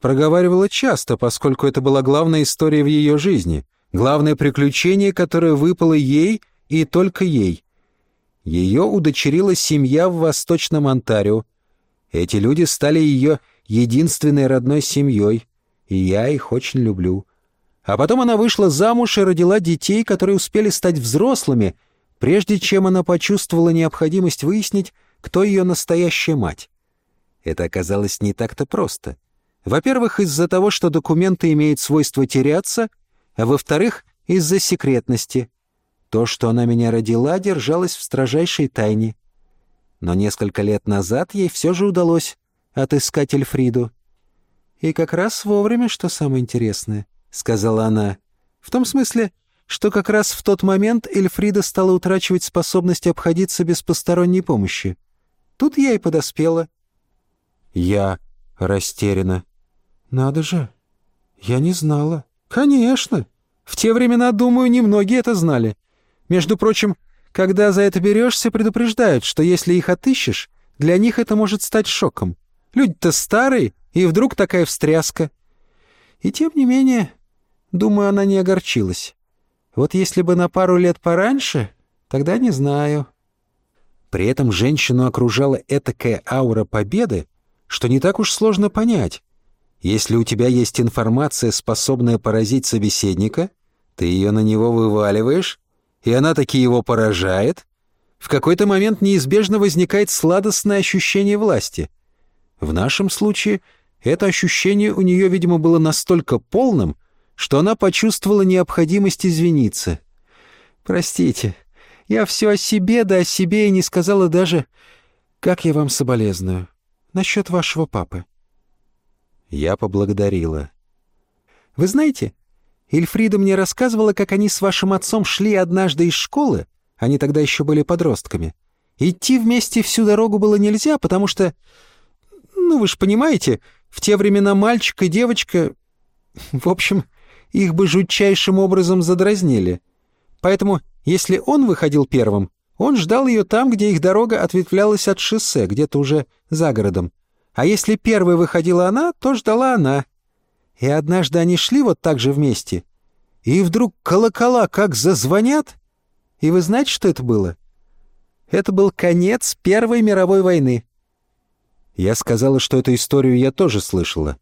проговаривала часто, поскольку это была главная история в ее жизни, главное приключение, которое выпало ей и только ей. Ее удочерила семья в Восточном Онтарио. Эти люди стали ее единственной родной семьей, и я их очень люблю. А потом она вышла замуж и родила детей, которые успели стать взрослыми, прежде чем она почувствовала необходимость выяснить, кто ее настоящая мать. Это оказалось не так-то просто — во-первых, из-за того, что документы имеют свойство теряться, а во-вторых, из-за секретности. То, что она меня родила, держалось в строжайшей тайне. Но несколько лет назад ей все же удалось отыскать Эльфриду. «И как раз вовремя, что самое интересное», — сказала она. «В том смысле, что как раз в тот момент Эльфрида стала утрачивать способность обходиться без посторонней помощи. Тут я и подоспела». Я растеряна. «Надо же! Я не знала». «Конечно! В те времена, думаю, немногие это знали. Между прочим, когда за это берешься, предупреждают, что если их отыщешь, для них это может стать шоком. Люди-то старые, и вдруг такая встряска». И тем не менее, думаю, она не огорчилась. Вот если бы на пару лет пораньше, тогда не знаю. При этом женщину окружала этакая аура победы, что не так уж сложно понять. Если у тебя есть информация, способная поразить собеседника, ты ее на него вываливаешь, и она таки его поражает, в какой-то момент неизбежно возникает сладостное ощущение власти. В нашем случае это ощущение у нее, видимо, было настолько полным, что она почувствовала необходимость извиниться. «Простите, я все о себе да о себе и не сказала даже, как я вам соболезную, насчет вашего папы». Я поблагодарила. «Вы знаете, Эльфрида мне рассказывала, как они с вашим отцом шли однажды из школы, они тогда еще были подростками. Идти вместе всю дорогу было нельзя, потому что... Ну, вы же понимаете, в те времена мальчик и девочка... В общем, их бы жутчайшим образом задразнили. Поэтому, если он выходил первым, он ждал ее там, где их дорога ответвлялась от шоссе, где-то уже за городом. А если первой выходила она, то ждала она. И однажды они шли вот так же вместе. И вдруг колокола как зазвонят. И вы знаете, что это было? Это был конец Первой мировой войны. Я сказала, что эту историю я тоже слышала.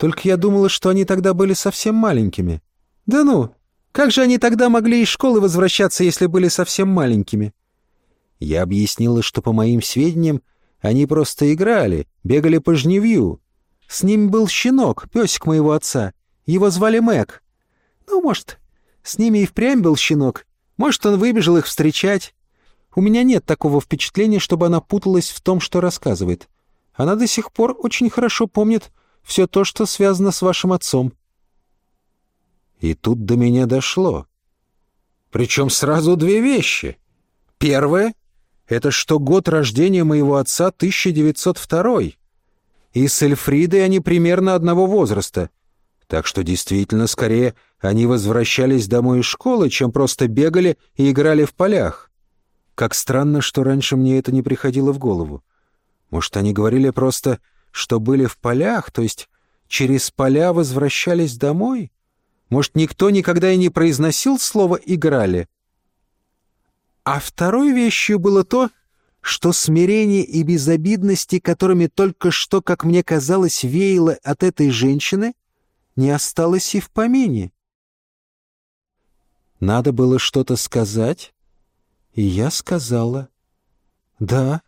Только я думала, что они тогда были совсем маленькими. Да ну, как же они тогда могли из школы возвращаться, если были совсем маленькими? Я объяснила, что, по моим сведениям, они просто играли, бегали по жневью. С ним был щенок, песик моего отца. Его звали Мэг. Ну, может, с ними и впрямь был щенок. Может, он выбежал их встречать. У меня нет такого впечатления, чтобы она путалась в том, что рассказывает. Она до сих пор очень хорошо помнит все то, что связано с вашим отцом. И тут до меня дошло. Причем сразу две вещи. Первое это что год рождения моего отца 1902 и с Эльфридой они примерно одного возраста. Так что действительно, скорее, они возвращались домой из школы, чем просто бегали и играли в полях. Как странно, что раньше мне это не приходило в голову. Может, они говорили просто, что были в полях, то есть через поля возвращались домой? Может, никто никогда и не произносил слово «играли»? А второй вещью было то, что смирение и безобидности, которыми только что, как мне казалось, веяло от этой женщины, не осталось и в помине. Надо было что-то сказать, и я сказала. Да,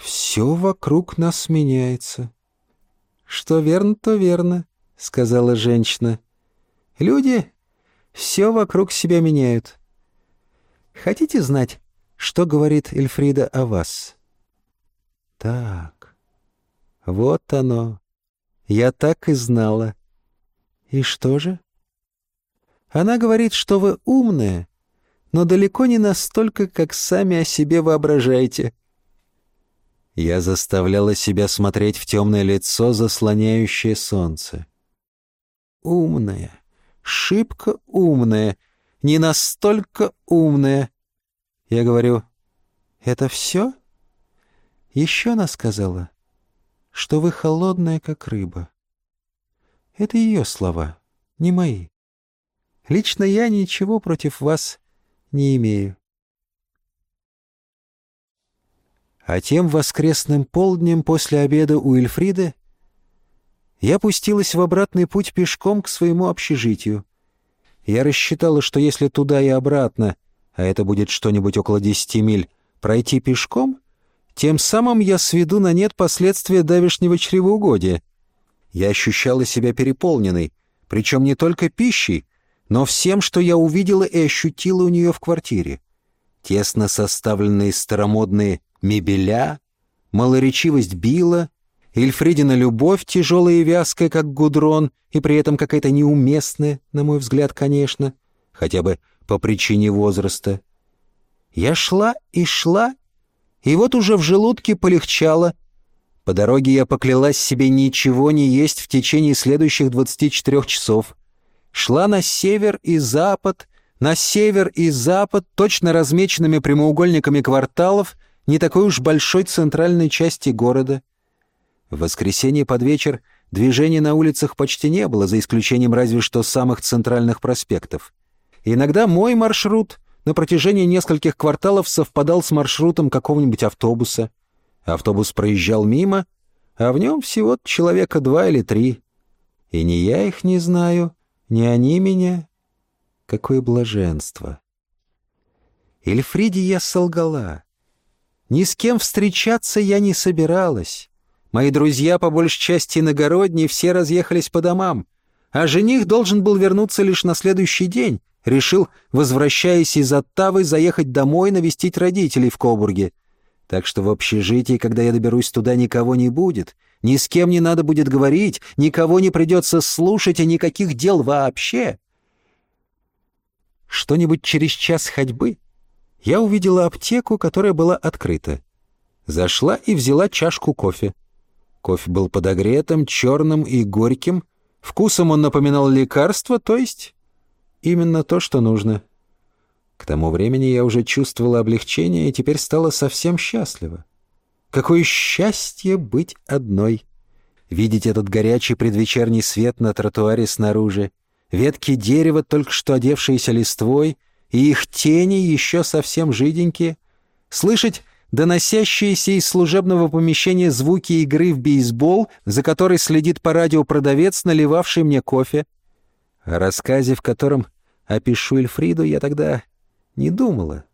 все вокруг нас меняется. Что верно, то верно, сказала женщина. Люди все вокруг себя меняют. Хотите знать, что говорит Эльфрида о вас? Так, вот оно. Я так и знала. И что же? Она говорит, что вы умная, но далеко не настолько, как сами о себе воображаете. Я заставляла себя смотреть в темное лицо, заслоняющее солнце. Умная, шибко умная, не настолько умная. Я говорю, это все? Еще она сказала, что вы холодная, как рыба. Это ее слова, не мои. Лично я ничего против вас не имею. А тем воскресным полднем после обеда у Эльфриды я пустилась в обратный путь пешком к своему общежитию. Я рассчитала, что если туда и обратно, а это будет что-нибудь около десяти миль, пройти пешком, тем самым я сведу на нет последствия давешнего чревоугодия. Я ощущала себя переполненной, причем не только пищей, но всем, что я увидела и ощутила у нее в квартире. Тесно составленные старомодные мебеля, малоречивость Билла, Эльфридина любовь, тяжелая и вязкая, как гудрон, и при этом какая-то неуместная, на мой взгляд, конечно, хотя бы по причине возраста. Я шла и шла, и вот уже в желудке полегчало. По дороге я поклялась себе ничего не есть в течение следующих 24 часов шла на север и запад, на север и запад, точно размеченными прямоугольниками кварталов, не такой уж большой центральной части города. В воскресенье под вечер движения на улицах почти не было, за исключением разве что самых центральных проспектов. иногда мой маршрут на протяжении нескольких кварталов совпадал с маршрутом какого-нибудь автобуса. Автобус проезжал мимо, а в нем всего человека два или три. И ни я их не знаю, не они меня? Какое блаженство! Эльфриде я солгала. Ни с кем встречаться я не собиралась. Мои друзья, по большей части иногородние, все разъехались по домам, а жених должен был вернуться лишь на следующий день. Решил, возвращаясь из Оттавы, заехать домой навестить родителей в Кобурге. Так что в общежитии, когда я доберусь туда, никого не будет — ни с кем не надо будет говорить, никого не придется слушать и никаких дел вообще. Что-нибудь через час ходьбы я увидела аптеку, которая была открыта. Зашла и взяла чашку кофе. Кофе был подогретым, черным и горьким. Вкусом он напоминал лекарство, то есть именно то, что нужно. К тому времени я уже чувствовала облегчение и теперь стала совсем счастлива. Какое счастье быть одной! Видеть этот горячий предвечерний свет на тротуаре снаружи, ветки дерева, только что одевшиеся листвой, и их тени еще совсем жиденькие, слышать доносящиеся из служебного помещения звуки игры в бейсбол, за которой следит по радио продавец, наливавший мне кофе. О рассказе, в котором опишу Эльфриду, я тогда не думала.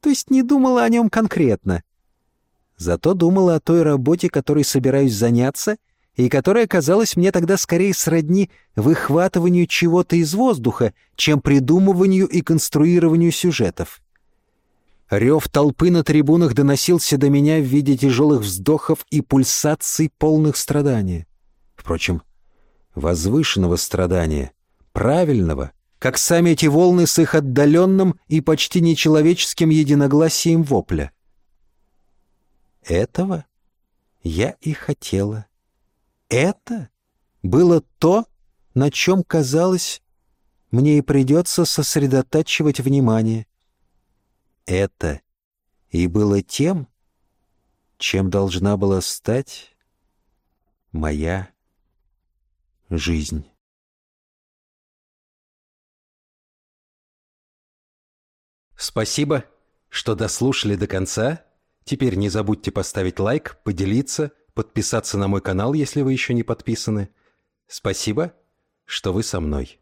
То есть не думала о нем конкретно — Зато думала о той работе, которой собираюсь заняться, и которая казалась мне тогда скорее сродни выхватыванию чего-то из воздуха, чем придумыванию и конструированию сюжетов. Рев толпы на трибунах доносился до меня в виде тяжелых вздохов и пульсаций полных страдания. Впрочем, возвышенного страдания, правильного, как сами эти волны с их отдаленным и почти нечеловеческим единогласием вопля. Этого я и хотела. Это было то, на чем, казалось, мне и придется сосредотачивать внимание. Это и было тем, чем должна была стать моя жизнь. Спасибо, что дослушали до конца Теперь не забудьте поставить лайк, поделиться, подписаться на мой канал, если вы еще не подписаны. Спасибо, что вы со мной.